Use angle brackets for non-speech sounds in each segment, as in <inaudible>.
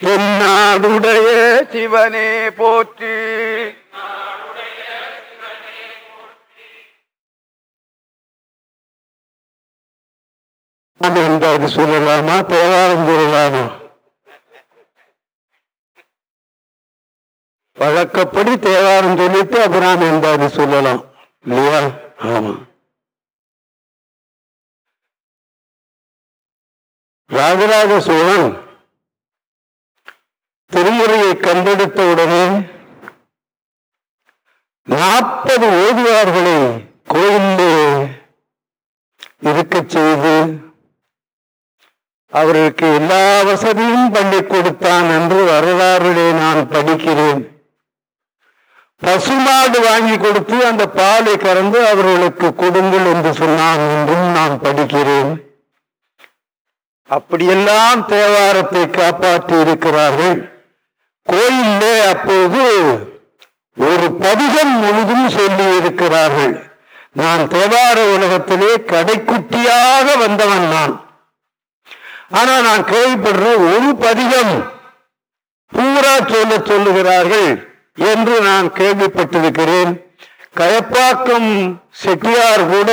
என்னாடுடைய சிவனே போற்றி. அது சொல்லலாமா? தேவாரம் சொல்லலாமா? வழக்கப்படி தேவாரம் சொல்லிட்டு அப்புறம் என்றாவது சொல்லலாம். இல்லையா? ஆமா. ராஜராஜ சோழன் திருமுறையை கண்டெடுத்த உடனே நாற்பது ஓதுவார்களை கோயிலே இருக்க செய்து அவர்களுக்கு எல்லா வசதியும் பண்ணி கொடுத்தான் என்று வரலாறுகளை நான் படிக்கிறேன். பசுமாடு வாங்கி கொடுத்து அந்த பாலை கறந்து அவர்களுக்கு கொடுங்கள் என்று சொன்னான் என்றும் நான் படிக்கிறேன். அப்படியெல்லாம் தேவாரத்தை காப்பாற்றி இருக்கிறார்கள். கோயிலே அப்போது ஒரு பதிகம் முழுதும் சொல்லி இருக்கிறார்கள். நான் தேவார உலகத்திலே கடைக்குட்டியாக வந்தவன் நான். ஆனா நான் கேள்விப்படுற ஒரு பதிகம் பூரா சொல்ல சொல்லுகிறார்கள் என்று நான் கேள்விப்பட்டிருக்கிறேன். கயப்பாக்கம் செட்டியார் கூட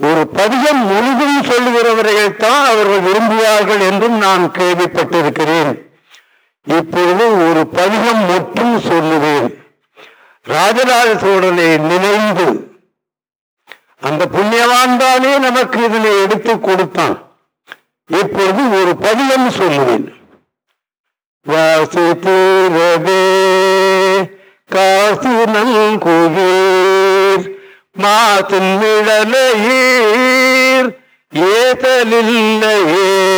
ஒரு பதிகம் முழுதும் சொல்லுகிறவர்கள் தான் அவர்கள் விரும்புவார்கள் என்றும் நான் கேள்விப்பட்டிருக்கிறேன். இப்பொழுது ஒரு பதிகம் மட்டும் சொல்லுவேன். ராஜராஜ சோழனை நினைந்து. அந்த புண்ணியவான் தானே நமக்கு இதனை எடுத்து கொடுத்தான். இப்பொழுது ஒரு பதிகம் சொல்லுவேன். வாசி தீரவே காசு நல்குகீர் மாத்தின் நிழலையீர். ஏதலில்லையே.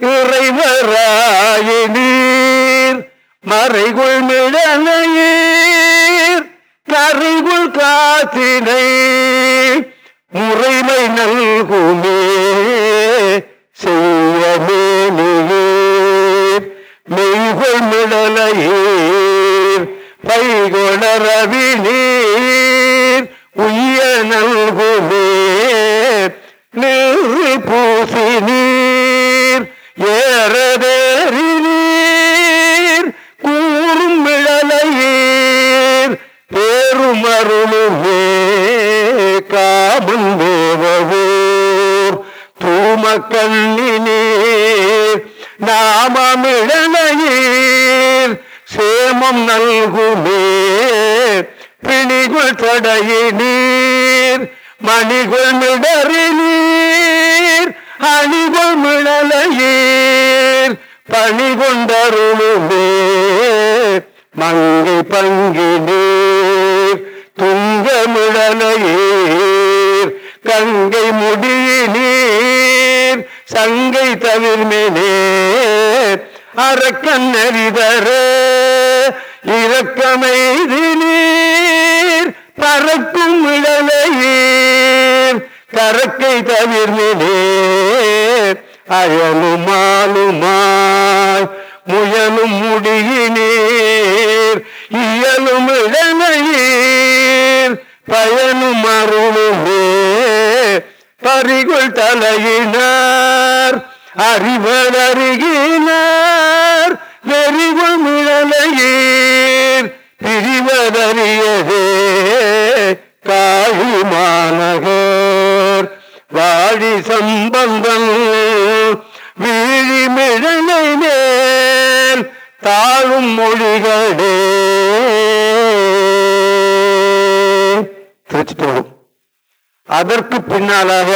இறைவராயினீர். மறைகுள் மிழலையீர் கரைகுள் காத்தினை முறைமை நல்குமே. செய்யமே மேலேயீர் மெய்கொள் மிடலையீர் பைகொணரவி நீர் உய்ய நல்குமே. நீர் அருளுமே காமன் தேவவோர் தூம கண்ணினீர் நாமமிழலையீர் சேமம் நல்குமே பிணிகுள் தடையினீர். மணிகுள் மிடறினீர் அணிகுள் மிழலையீர். பணி கொண்டருளுமே மங்கை பங்கினீர். துங்க கங்கை முடியினீர் சங்கை தவிர்மேனே அரக்கன் நெறிதர இரக்கமைதி பறக்கும் இடலையீர் கரக்கை தவிர்மேனே அயலுமாலுமாய் முயலும் முடியினீர். இயலும் இடலையீர் பயனும் அருளுமே பறிகுள் தலையினார் அறிவல் அருகினார் வெறிகுள் மிழலையீர் பிரிவதறியதே காழி மாநகர் வாழி சம்பந்தம் வீழி மிழலை மேல் தாழும் மொழிகளே. திருச்சிட்டோம். அதற்கு பின்னாலாக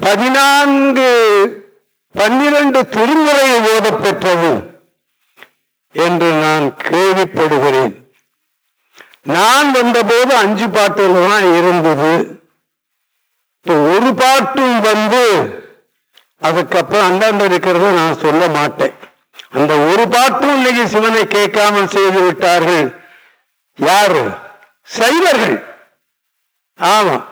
பதினான்கு பன்னிரண்டு திருமுறை ஓதப்பெற்றது என்று நான் கேள்விப்படுகிறேன். நான் வந்தபோது அஞ்சு பாட்டுகள் தான் இருந்தது ஒரு பாட்டும் வந்து அதுக்கப்புறம் அந்தாண்ட இருக்கிறத நான் சொல்ல மாட்டேன். அந்த ஒரு பாட்டும் இன்னைக்கு சிவனை கேட்காமல் செய்து விட்டார்கள். யாரு சைவர்கள். ஆமா.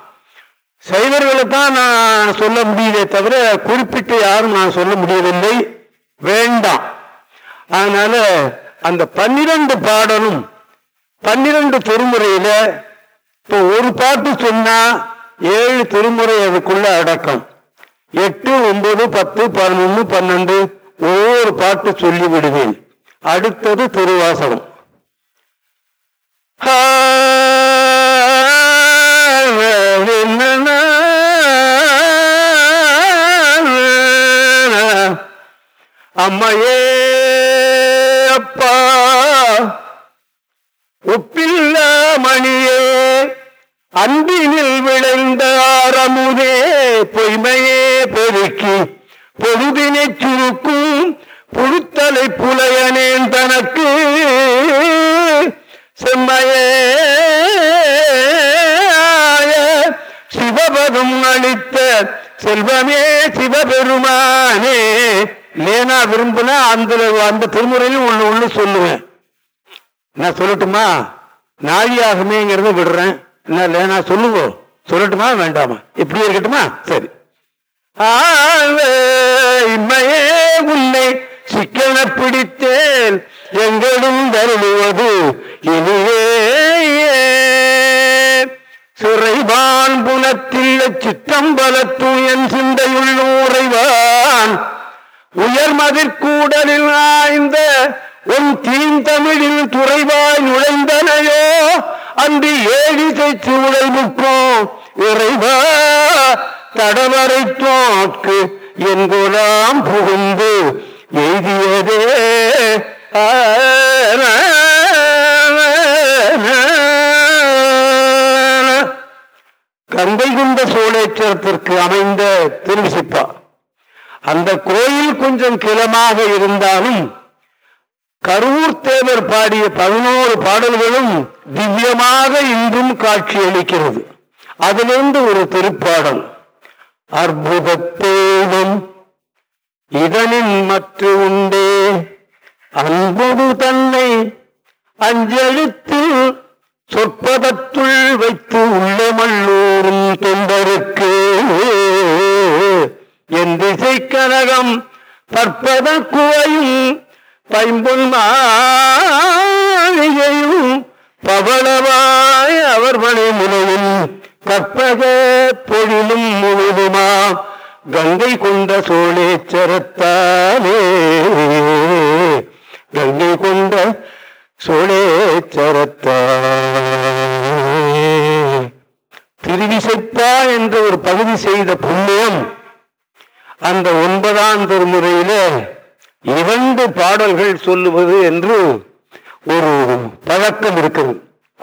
சைவர்களை தான் நான் சொல்ல முடியலே தவிர குறிப்பிட்டு யாரும் நான் சொல்ல முடியவில்லை. வேண்டாம். அதனால அந்த பன்னிரண்டு பாடலும் பன்னிரண்டு திருமுறையில இப்போ ஒரு பாட்டு சொன்னா ஏழு திருமுறை அதுக்குள்ள அடக்கம். எட்டு ஒன்பது பத்து பதினொன்று பன்னெண்டு ஒவ்வொரு பாட்டு சொல்லி விடுவேன் அடுத்தது திருவாசகம். <laughs> அம்மையே அப்பா உப்பில்ல மணியே அன்பினில் விளைந்த ஆரமுதே பொய்மையே பெருக்கி பொழுதினை சுருக்கும் புழுத்தலை புலையனேன் தனக்கு. செம்மையே சிவபதம் அளித்த செல்வமே சிவபெருமானே. லேனா விரும்புனா அந்த அந்த திருமுறையிலும் ஒன்று ஒன்று சொல்லுவேன். நான் சொல்லட்டுமா? நாழியாகுமேங்கிறத விடுறேன். என்ன லேனா சொல்லுவோம் சொல்லட்டுமா? வேண்டாமா? இப்படி இருக்கட்டுமா? சரி. இம்மையே உன்னை சிக்கன பிடித்தேன். எங்களும் தருளுவது சிறைவான் புனத்தில் சிற்றம்பலத்தும் என் சிந்தையுள் உறைவான் உயர்மதிர்கூடலில் ஆய்ந்த உன் தீந்தமிழில் துறைவாய் நுழைந்தனையோ அன்று ஏழி ஏழிசை சூழலுக்கும் இறைவா தடவரை தோற்கு என் புகுந்து எய்தியதே. ஆ கொண்ட சோழேச்சரத்திற்கு அமைந்த திருவிசிப்பா அந்த கோயில் கொஞ்சம் கிளமாக இருந்தாலும் கரூர் தேவர் பாடிய பதினோரு பாடல்களும் திவ்யமாக இன்றும் காட்சியளிக்கிறது அதிலிருந்து ஒரு திருப்பாடல். அற்புதத்தேவம் இதனின் மற்ற உண்டே. அன்பொடு தன்னை அஞ்சலித்து சொற்பதத்துள் வைத்து உள்ளமல்லூரும் தொண்டருக்கு. என் திசை கனகம் பற்பத குவையும் பைம்பொன் மாளிகையும் பவளவாய் அவர் முனையும் கற்பக பொழிலும் முழுதுமா கங்கை கொண்ட சோழேச்சரத்தாலே. கங்கை கொண்ட சோழேச்சரத்தாலே திருவிசைப்பா என்ற ஒரு பகுதி செய்த புண்ணியம். அந்த ஒன்பதாம் திருமுறையில இரண்டு பாடல்கள் சொல்லுவது என்று ஒரு பழக்கம் இருக்குது.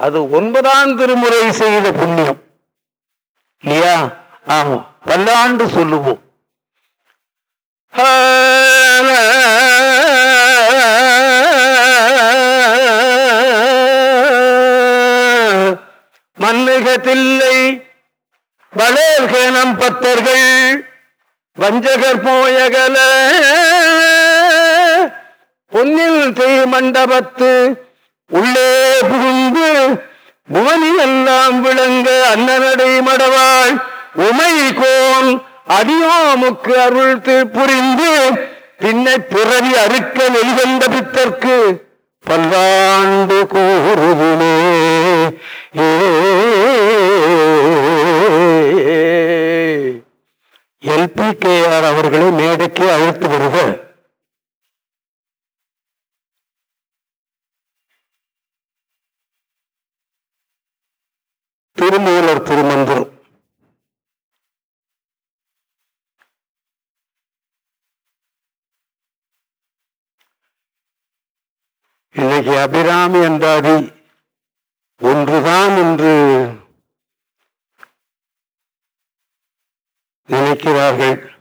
அது ஒன்பதாம் திருமுறை செய்த புண்ணியம். இல்லையா? ஆமா பல்லாண்டு சொல்லுவோம். மன்னுகத்தில்லை வளர்கனம் பத்தர்கள். வஞ்சகர் போயகல. பொன்னில் தேய் மண்டபத்து உள்ளே புகுந்து புவனி எல்லாம் விளங்க அன்னநடை மடவாள். உமை கோன் அடியோமுக்கு அருள் புரிந்து பின்னை பிறவி அறுக்க வெளிவந்த பித்தற்கு. பல்லாண்டு கூறுவினே ஏ பி கே ஆர் அவர்களை மேடைக்கு அழைத்து வருக. திருமூலர் திருமந்திரம். இன்னைக்கு அபிராமி அந்தாதி ஒன்றுதான் என்று நினைக்கிறார்கள்.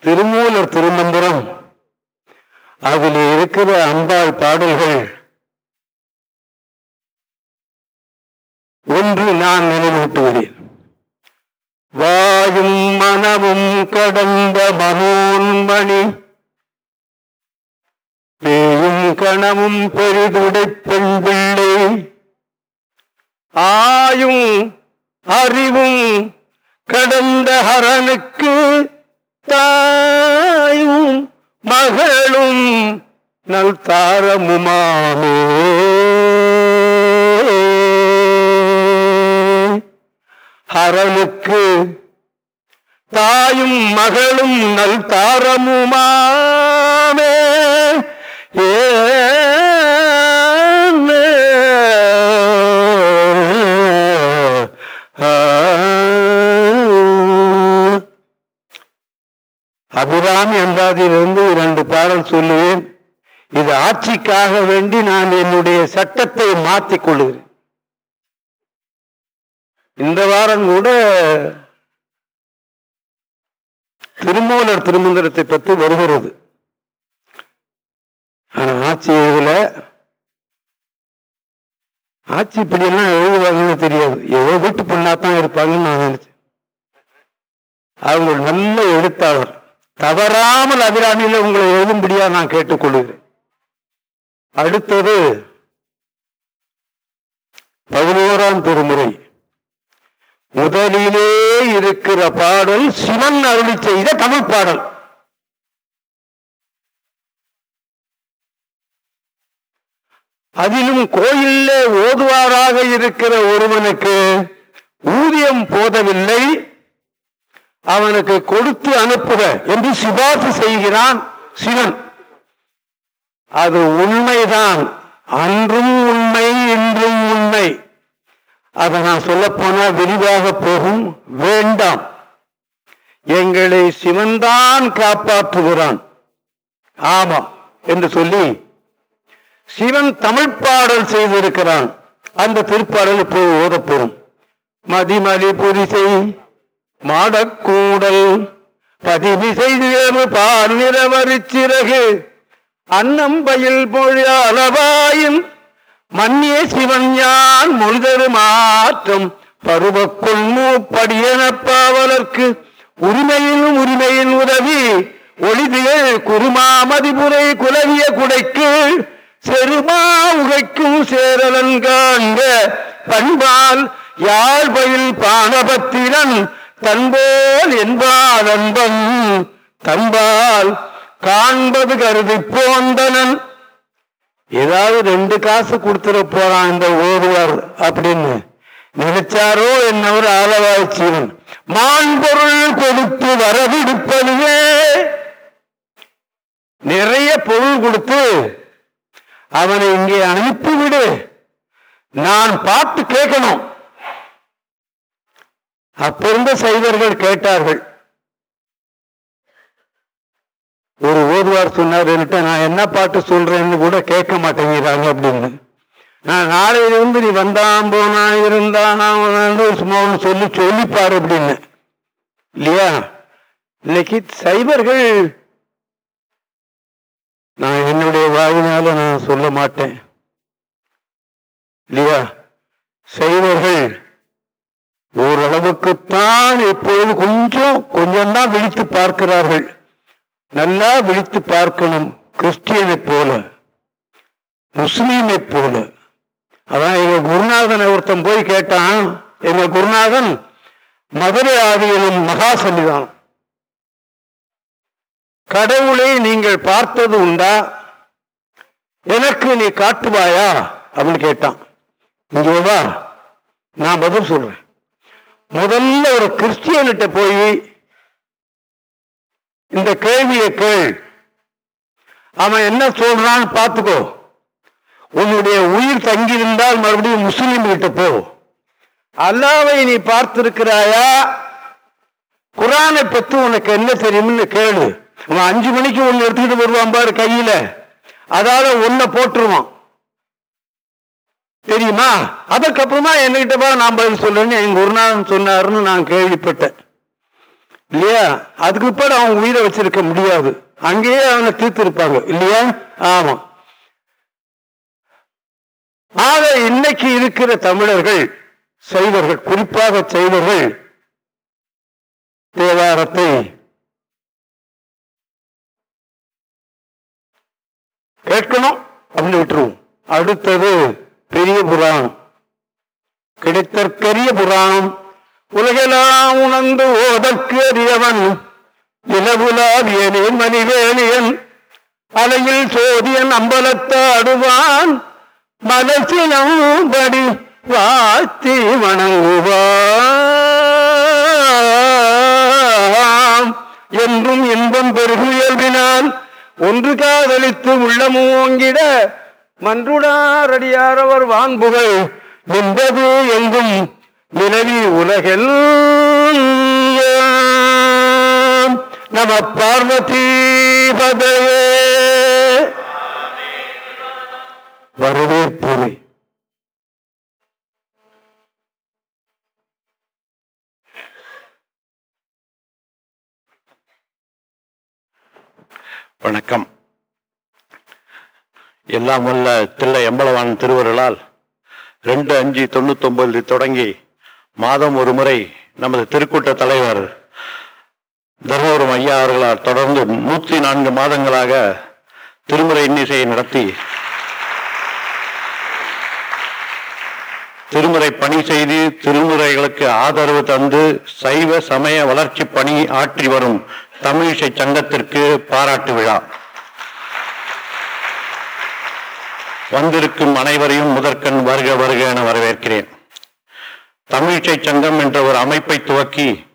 திருமூலர் திருமந்திரம். அதில் இருக்கிற அம்பாள் பாடல்கள். ஒன்று நான் நினைவூட்டுகிறேன். வாயும் மனமும் கடந்த மனோன்மணி. பேயும் கணமும் பெரிதுடை பெண் பிள்ளை. ஆயும் அறிவும் கடந்த ஹரனுக்கு தாயும் மகளும் நல் தாரமுமாமோ ஹரனுக்கு தாயும் மகளும் நல் தாரமுமா அபிராமி அந்தாதியிலிருந்து இரண்டு பாடல் சொல்லுவேன். இது ஆட்சிக்காக வேண்டி நான் என்னுடைய சட்டத்தை மாற்றிக் கொள்கிறேன். இந்த வாரம் கூட திருமூலர் திருமந்திரத்தை பற்றி வருகிறது. ஆட்சி எழுதல. ஆட்சி இப்படியெல்லாம் எழுதுவாங்கன்னு தெரியாது. ஏதோ வீட்டு பொண்ணாத்தான் இருப்பாங்கன்னு நான் நினைச்சேன். அவங்க நல்ல எழுத்தாளர். தவறாமல் அபிராமியில் உங்களை எழுதும்படியா நான் கேட்டுக்கொள்கிறேன். அடுத்தது பதினோராம் திருமுறை. முதலிலே இருக்கிற பாடல் சிவன் அருளி செய்த தமிழ் பாடல். அதிலும் கோயில்ல ஓதுவாராக இருக்கிற ஒருவனுக்கு ஊதியம் போதவில்லை. அவனுக்கு கொடுத்து அனுப்புக என்று சிபாசு செய்கிறான் சிவன். அது உண்மைதான். அன்றும் உண்மை இன்றும் உண்மை. அதை நான் சொல்லப்போனா விரிவாக போகும். வேண்டாம். எங்களை சிவன்தான் காப்பாற்றுகிறான். ஆமாம் என்று சொல்லி சிவன் தமிழ் பாடல் செய்திருக்கிறான். அந்த திருப்பாடல் இப்போது ஓதப்போகும் மதிமலி புரிசை மாடக்கூடல். பதிவிசைவேறு வேறு பால் நிறவரிச்சிறகு அன்னம் பயில் மொழி அளவாயின் மன்னிய சிவன் யான் முழுதரு மாற்றம். பருவக்குள் மூப்படியனப்பாவலர்க்கு உரிமையிலும் உரிமையின் உதவி. ஒளிதிகள் குருமாமதிபுரை குலவிய குடைக்கு. செருமா உகைக்கும் சேரலன் காண்க. பண்பால் யாழ்பயில் பானபத்திரன். தன்போல் என்பால் அன்பம் தம்பால் காண்பது கருதி போந்தனன். ஏதாவது ரெண்டு காசு கொடுத்துட போறான் இந்த ஒருவர் அப்படின்னு நினைச்சாரோ என்னவர் ஆளவாய்ச்சியவன் மான்பொருள் கொடுத்து வரவிடுப்பதுவே. நிறைய பொருள் கொடுத்து அவனை இங்கே அனுப்பிவிடு. நான் பார்த்து கேட்கணும். அப்ப இருந்த சைவர்கள் கேட்டார்கள். ஒரு ஓதுவார் சொன்னார் என்கிட்ட நான் என்ன பாட்டு சொல்றேன்னு கூட கேட்க மாட்டேங்கிறாங்க அப்படின்னு. நான் நாளையிலிருந்து நீ வந்தான் போனா இருந்தானா சும்மா ஒன்று சொல்லி சொல்லிப்பாரு அப்படின்னு. இல்லையா? இன்னைக்கு சைவர்கள் நான் என்னுடைய வாயினால நான் சொல்ல மாட்டேன். இல்லையா? சைவர்கள் ஓரளவுக்குத்தான் இப்பொழுது கொஞ்சம் கொஞ்சம் தான் விழித்து பார்க்கிறார்கள். நல்லா விழித்து பார்க்கணும் கிறிஸ்டியனை போல முஸ்லீமை போல. அதான் எங்க குருநாதனை ஒருத்தன் போய் கேட்டான் எங்க குருநாதன் மதுரை ஆதியிலும் மகா சன்னிதானம் கடவுளை நீங்கள் பார்த்தது உண்டா? எனக்கு நீ காட்டுவாயா? அப்படின்னு கேட்டான். இங்கே வா நான் பதில் சொல்றேன். முதல்ல ஒரு கிறிஸ்டியன்கிட்ட போய் இந்த கேள்வியை கேள். அவன் என்ன சொல்றான்னு பார்த்துக்கோ. உன்னுடைய உயிர் தங்கியிருந்தால் மறுபடியும் முஸ்லீம் கிட்ட போ. அல்லாவை நீ பார்த்திருக்கிறாயா? குரானை பத்தி உனக்கு என்ன தெரியும்னு கேளு. அவன் அஞ்சு மணிக்கு ஒன்னு எடுத்துக்கிட்டு வருவான் பாரு கையில. அதால ஒன்ன போட்டுருவான். தெரியுமா? அதுக்கப்புறமா என்கிட்ட பா நான் பதில் சொல்றேன்னு எங்க குருநாதன் சொன்னாருன்னு நான் கேள்விப்பட்டேன். இல்லையா? அதுக்கு பிற்பாடு அவன் உயிரை வச்சிருக்க முடியாது. அங்கேயே அவனை தீர்த்திருப்பாங்க. இல்லையா? ஆமா. ஆக இன்னைக்கு இருக்கிற தமிழர்கள் சைவர்கள் குறிப்பாக செய்வர்கள் தேவாரத்தை கேட்கணும் அப்படின்னு விட்டுருவோம். அடுத்தது பெரிய புராணம். கிடைத்த பெரிய புராணம். உலகெல்லாம் உணர்ந்து ஓதற்கு அறியவன். இலவுலாவியனே மணிவேலியன். அலையில் சோதியன் அம்பலத்தாடுவான். மலசினம் படி வாழ்த்தி வணங்குவான். என்றும் இன்பம் பெருகுயல்வினால் ஒன்று காதலித்து உள்ளமோங்கிட மன்றுடாரடியாரவர் வான்புகள் நின்றது எங்கும் நிலவி உலகில் நம பார்வதி பதையே வரவேற்புரை. வணக்கம். எல்லாம் வல்ல தில்லை எம்பளவான் திருவருளால். ரெண்டு அஞ்சு தொண்ணூத்தி தொடங்கி மாதம் ஒரு முறை நமது திருக்கூட்ட தலைவர் தர்மபுரம் ஐயா அவர்களால் தொடர்ந்து நூற்றி நான்கு மாதங்களாக திருமுறை இன்னிசையை நடத்தி திருமுறை பணி செய்து திருமுறைகளுக்கு ஆதரவு தந்து சைவ சமய வளர்ச்சி பணி ஆற்றி வரும் தமிழிசை சங்கத்திற்கு பாராட்டு விழா. வந்திருக்கும் அனைவரையும் முதற்கண் வருக வருக என வரவேற்கிறேன். தமிழ்ச்சை சங்கம் என்ற ஒரு அமைப்பை துவக்கி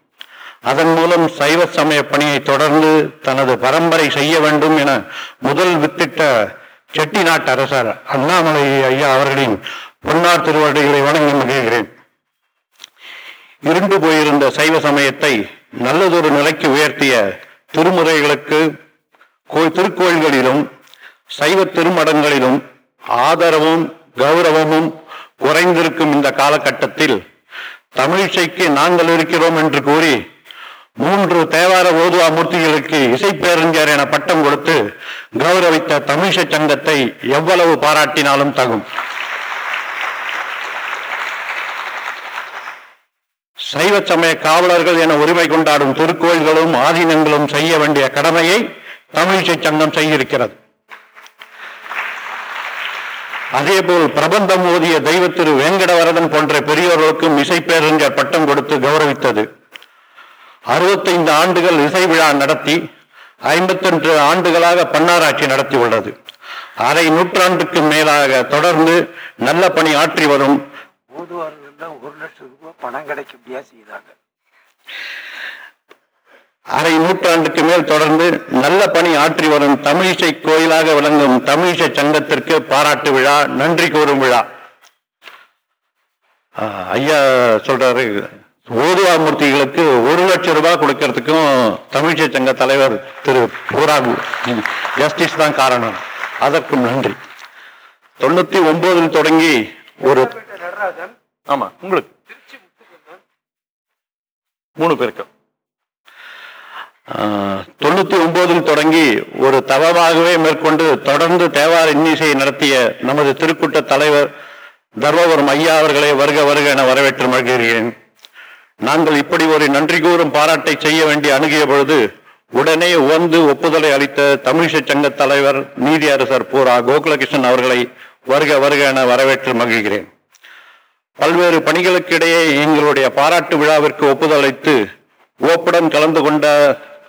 அதன் மூலம் சைவ சமய பணியை தொடர்ந்து தனது பரம்பரை செய்ய வேண்டும் என முதல் வித்திட்ட செட்டிநாட்டு அரசர் அண்ணாமலை ஐயா அவர்களின் பொன்னார் திருவடிகளை வணங்கி மகிழ்கிறேன். இருண்டு போயிருந்த சைவ சமயத்தை நல்லதொரு நிலைக்கு உயர்த்திய திருமுறைகளுக்கு கோ- திருக்கோயில்களிலும் சைவ திருமடங்களிலும் ஆதரவும் கௌரவமும் குறைந்திருக்கும் இந்த காலகட்டத்தில் தமிழிசைக்கு நாங்கள் இருக்கிறோம் என்று கூறி மூன்று தேவார ஓதுவா மூர்த்திகளுக்கு இசைப்பேரஞ்சர் என பட்டம் கொடுத்து கௌரவித்த தமிழிசை சங்கத்தை எவ்வளவு பாராட்டினாலும் தகும். சைவ சமய காவலர்கள் என உரிமை கொண்டாடும் திருக்கோயில்களும் ஆதீனங்களும் செய்ய வேண்டிய கடமையை தமிழிசை சங்கம் செய்திருக்கிறது. அதேபோல் பிரபந்தம் ஓதிய தெய்வ திரு வேங்கடவரதன் போன்ற பெரியோர்களுக்கும் இசைப்பேரறிஞர் பட்டம் கொடுத்து கௌரவித்தது. அறுபத்தைந்து ஆண்டுகள் இசை விழா நடத்தி ஐம்பத்தொன்று ஆண்டுகளாக பன்னாராட்சி நடத்தி உள்ளது. அரை நூற்றாண்டுக்கு மேலாக தொடர்ந்து நல்ல பணி ஆற்றி வரும். ஓதுவார்கள் ஒரு லட்சம் ரூபாய் பணம் கிடைக்கும்படியா செய்தாங்க அரை நூற்றாண்டுக்கு மேல் தொடர்ந்து நல்ல பணி ஆற்றி வரும் தமிழிசை கோயிலாக விளங்கும் தமிழிசை சங்கத்திற்கு பாராட்டு விழா நன்றி கூறும் விழா. ஐயா சொல்றாரு ஓதுவாமூர்த்திகளுக்கு ஒரு லட்சம் ரூபாய் கொடுக்கறதுக்கும் தமிழிசை சங்க தலைவர் திரு பூராகு ஜஸ்டிஸ் தான் காரணம். அதற்கும் நன்றி. தொண்ணூத்தி ஒன்பதில் தொடங்கி ஒரு ஆமா உங்களுக்கு. மூணு பேருக்கு. தொண்ணூற்றி தொண்ணூத்தி ஒன்பதில் தொடங்கி ஒரு தவமாகவே மேற்கொண்டு தொடர்ந்து தேவார இன்னிசையை நடத்திய நமது திருக்கூட்ட தலைவர் தர்மபுரம் ஐயா அவர்களை வருக வருக என வரவேற்று மகிழ்கிறேன். நாங்கள் இப்படி ஒரு நன்றி கூறும் பாராட்டை செய்ய வேண்டி அணுகிய பொழுது உடனே உவந்து ஒப்புதலை அளித்த தமிழிசை சங்க தலைவர் நீதியரசர் பூரா கோகுலகிருஷ்ணன் அவர்களை வருக வருக என வரவேற்று மகிழ்கிறேன். பல்வேறு பணிகளுக்கு இடையே எங்களுடைய பாராட்டு விழாவிற்கு ஒப்புதல் அளித்து ஓப்புடன் கலந்து கொண்ட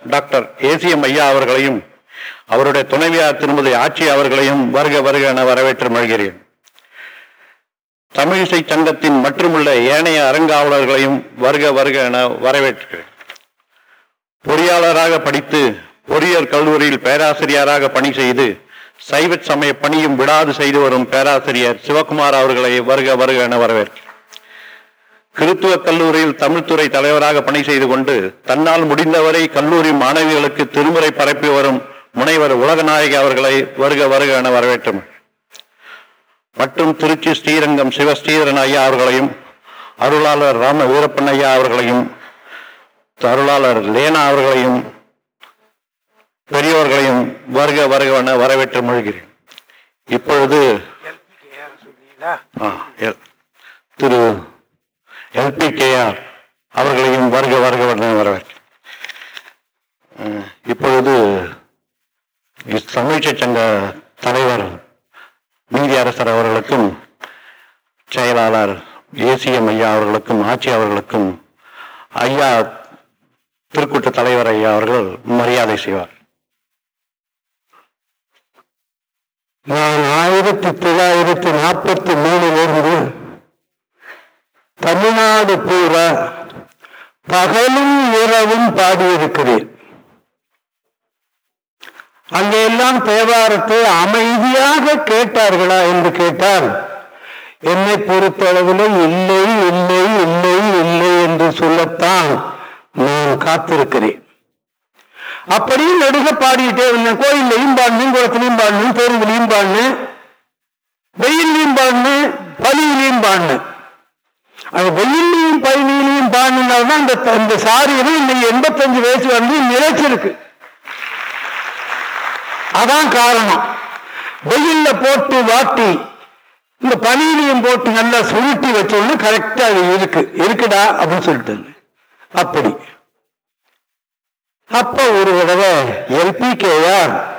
டாக்டர் ஏசிஎம் ஐயா அவர்களையும் அவருடைய துணைவியார் திருமதி ஆட்சி அவர்களையும் வருக வருக என வரவேற்று மகிழ்கிறேன். தமிழிசை சங்கத்தின் மற்றுமுள்ள ஏனைய அறங்காவலர்களையும் வருக வருக என வரவேற்கிறேன். பொறியாளராக படித்து பொறியியல் கல்லூரியில் பேராசிரியராக பணி செய்து சைவ சமய பணியும் விடாது செய்து வரும் பேராசிரியர் சிவகுமார் அவர்களை வருக வருக என வரவேற்கிறேன். கிறித்துவ கல்லூரியில் தமிழ்துறை தலைவராக பணி செய்து கொண்டு தன்னால் முடிந்தவரை கல்லூரி மாணவிகளுக்கு திருமுறை பரப்பி வரும் முனைவர் உலகநாயகி அவர்களை வருக வருக என வரவேற்றும் மற்றும் திருச்சி ஸ்ரீரங்கம் சிவ ஸ்ரீதரன் ஐயா அவர்களையும் அருளாளர் ராம வீரப்பன் ஐயா அவர்களையும் அருளாளர் லேனா அவர்களையும் பெரியோர்களையும் வருக வருக என வரவேற்று மொழிகிறேன். இப்பொழுது எல்பிகேஆர் எல்பிகேஆர் அவர்களையும் வருக வருக வரவேற்கிறேன் இப்பொழுது தமிழ்ச்சி சங்க தலைவர் நீதி அரசர் அவர்களுக்கும் செயலாளர் ஏசிஎம் ஐயா அவர்களுக்கும் ஆட்சி அவர்களுக்கும் ஐயா திருக்கூட்ட தலைவர் ஐயா அவர்கள் மரியாதை செய்வார். நான் ஆயிரத்தி தொள்ளாயிரத்தி நாற்பத்தி மூணிலிருந்து தமிழ்நாடு பூரா பகலும் இரவும் பாடியிருக்கிறேன். அங்கெல்லாம் தேவாரத்தை அமைதியாக கேட்டார்களா என்று கேட்டால் என்னை பொறுத்தளவில் இல்லை இல்லை இல்லை இல்லை என்று சொல்லத்தான் நான் காத்திருக்கிறேன். அப்படியும் நடுக பாடிக்கிட்டே இருந்தேன். கோயில்லையும் பாடணும் குளத்திலையும் பாடணும் தெருவிலையும் பாடணும் வெயிலையும் பாடணும் பலியிலையும் பாடணும் அது வெயிலையும் பயணியிலையும் பாடினால்தான் இந்த இந்த சாரியில இன்னைக்கு எண்பத்தஞ்சு வயசு வந்து நிலைச்சிருக்கு அதான் காரணம். வெயில்ல போட்டு வாட்டி இந்த பனியிலையும் போட்டு நல்லா சுருட்டி வச்சோன்னு கரெக்டா அது இருக்கு. இருக்குடா அப்படின்னு சொல்லிட்டு அப்படி. அப்ப ஒரு தடவை எல்பிகேயார்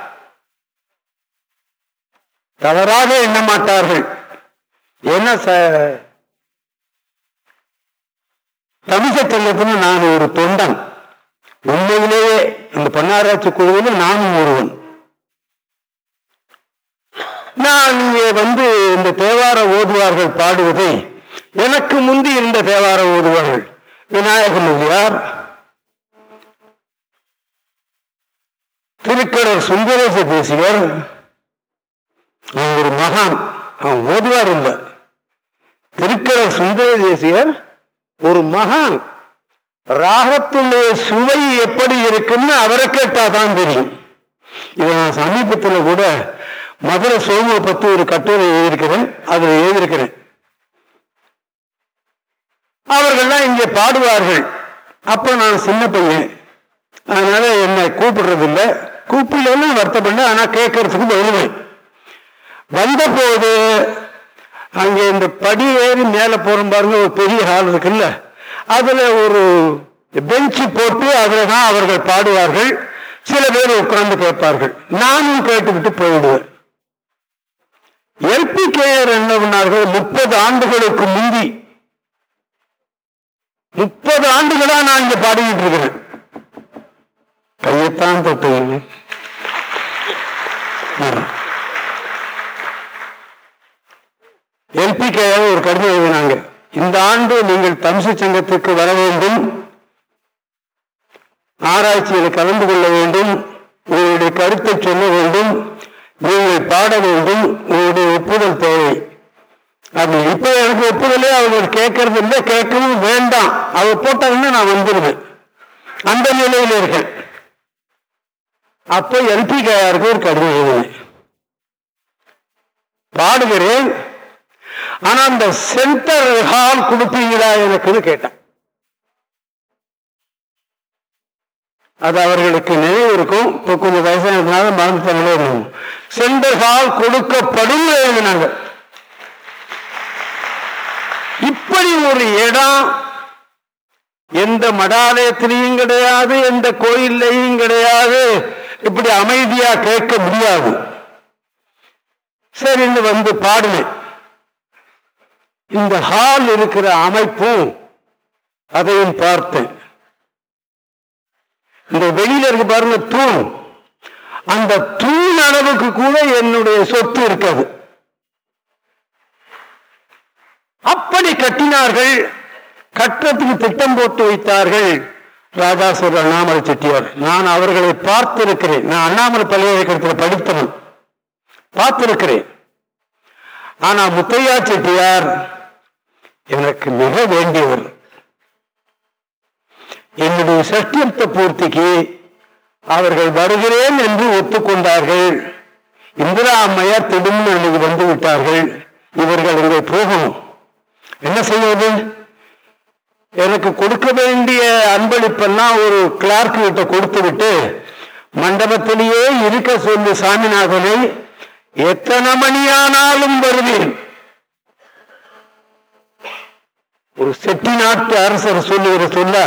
தவறாக எண்ண மாட்டார்கள். என்ன தமிழகத்தில் நான் ஒரு தொண்டன். உண்மையிலேயே இந்த பன்னாராட்சி குழுவில் நானும் ஒருவன். நான் இங்கே வந்து இந்த தேவார ஓதுவார்கள் பாடுவதை எனக்கு முந்தி இருந்த தேவார ஓதுவார்கள். விநாயக முதலியார் திருக்கடர் சுந்தரேச தேசிகர் ஒரு மகான். அவன் ஓதுவார் இல்லை திருக்கடர் சுந்தர தேசிகர் ஒரு மகான் ராகத்துடைய சுவை எப்படி இருக்குன்னு அவரை கேட்டாதான் தெரியும். இதை நான் சமீபத்தில் கூட மதுரை சோமுவை பற்றி ஒரு கட்டுரை எழுதியிருக்கிறேன் அதில் எழுதியிருக்கிறேன். அவர்கள்லாம் இங்கே பாடுவார்கள். அப்ப நான் சின்ன பையன். அதனால என்னை கூப்பிடுறது இல்லை கூப்பிடலன்னு வருத்தப்படல ஆனால் கேட்கறதுக்கு வருவேன் வந்தபோது அங்கே இந்த படி ஏறி மேலே போகிறோம் பாருங்க ஒரு பெரிய ஹால் இருக்குல்ல. அதில் ஒரு பெஞ்சு போட்டு அதில் தான் அவர்கள் பாடுவார்கள். சில பேர் உட்கார்ந்து கேட்பார்கள். நானும் கேட்டுக்கிட்டு போயிடுவேன். எல்பி கேஆர் என்ன பண்ணார்கள் முப்பது ஆண்டுகளுக்கு முந்தி முப்பது ஆண்டுகளா நான் இங்க பாடிக்கிட்டு இருக்கிறேன். கையத்தான் தொட்டு எல்பிகே ஒரு கடிதம் எழுதினாங்க. இந்த ஆண்டு நீங்கள் தமிசு சங்கத்திற்கு வர வேண்டும். ஆராய்ச்சியில் கலந்து கொள்ள வேண்டும். உங்களுடைய கருத்தை சொல்ல வேண்டும். நீங்கள் பாட வேண்டும். உங்களுடைய ஒப்புதல் தேவை. அப்படி இப்ப எனக்கு ஒப்புதலே அவங்க கேட்கறது இல்லை கேட்கவும் வேண்டாம். அவ போட்டாங்கன்னா நான் வந்துடுவேன் அந்த நிலையில் இருக்கேன். அப்போ எல்பி கேஆருக்கு ஒரு கடிதம் எழுதுவேன் பாடுகிறேன். ஆனா அந்த சென்டர் ஹால் கொடுப்பீங்களா எனக்குன்னு கேட்டேன். அது அவர்களுக்கு நினைவு இருக்கும். இப்போ கொஞ்சம் வயசானதுனால மறந்துட்டாங்களே சென்டர் ஹால் கொடுக்கப்படும் எழுதினாங்க. இப்படி ஒரு இடம் எந்த மடாலயத்திலையும் கிடையாது எந்த கோயில்லையும் கிடையாது. இப்படி அமைதியா கேட்க முடியாது. சரின்னு வந்து பாடுனேன் இந்த ஹால் இருக்கிற அமைப்பும் அதையும் பார்த்தேன். இந்த வெளியில இருக்கு பாருங்க தூண். அந்த தூண் அளவுக்கு கூட என்னுடைய சொத்து இருக்காது. அப்படி கட்டினார்கள் கட்டத்துக்கு திட்டம் போட்டு வைத்தார்கள் ராஜா சொல்ற அண்ணாமலை செட்டியார். நான் அவர்களை பார்த்திருக்கிறேன். நான் அண்ணாமலை பல்கலைக்கழகத்தில் படித்தவன். பார்த்திருக்கிறேன். ஆனா முத்தையா செட்டியார் எனக்கு மிக வேண்டியவர். என்னுடைய சஷ்டியத்த பூர்த்திக்கு அவர்கள் வருகிறேன் என்று ஒத்துக்கொண்டார்கள். இந்திரா அம்மையார் திடீர்னு அன்னைக்கு வந்து விட்டார்கள். இவர்கள் இங்கே போகணும். என்ன செய்வது? எனக்கு கொடுக்க வேண்டிய அன்பளிப்பெல்லாம் ஒரு கிளார்க் கிட்ட கொடுத்து விட்டு மண்டபத்திலேயே இருக்க சொல்லு சாமிநாதனை எத்தனை மணியானாலும் வருவேன். ஒரு செட்டி நாட்டு அரசர் சொல்லுகிற சொல்ல.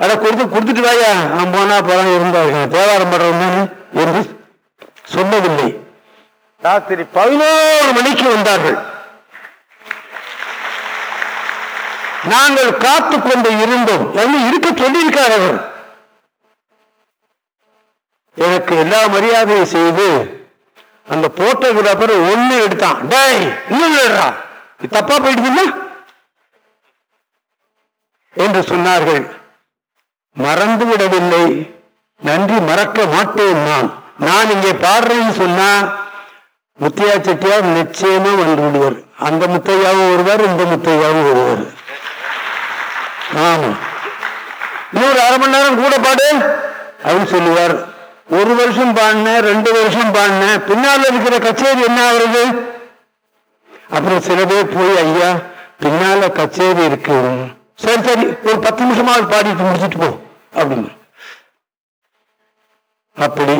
அட கொடுத்து கொடுத்துட்டு வாயா. நான் போனா போலாம் இருந்தார்கள் தேவாரம் பண்றவன் என்று சொல்லவில்லை ராத்திரி பதினோரு மணிக்கு வந்தார்கள். நாங்கள் காத்து கொண்டு இருந்தோம். என்று இருக்க சொல்லியிருக்கார் அவர். எனக்கு எல்லா மரியாதையும் செய்து அந்த போட்டோகிராஃபர் ஒண்ணு எடுத்தான். டேய் இன்னும் தப்பா போயிடுச்சுன்னா? என்று சொன்னார்கள். மறந்து விடவில்லை நன்றி மறக்க மாட்டேன் நான். நான் இங்கே பாடுறேன்னு சொன்னா முத்தையா செட்டியார் நிச்சயமா வந்து விடுவார் அந்த முத்தையாவும் வருவார் இந்த முத்தையாவும் வருவார் ஆமா. இன்னொரு அரை மணி நேரம் கூட பாடு அப்படின்னு சொல்லுவார். ஒரு வருஷம் பாடினேன் ரெண்டு வருஷம் பாடினேன் பின்னால் இருக்கிற கச்சேரி என்ன ஆகுறது? அப்புறம் சில பேர் போய் ஐயா பின்னால கச்சேரி இருக்கு. சரி சரி ஒரு பத்து நிமிஷமாவது பாடிட்டு முடிச்சுட்டு போ அப்படின்னு. அப்படி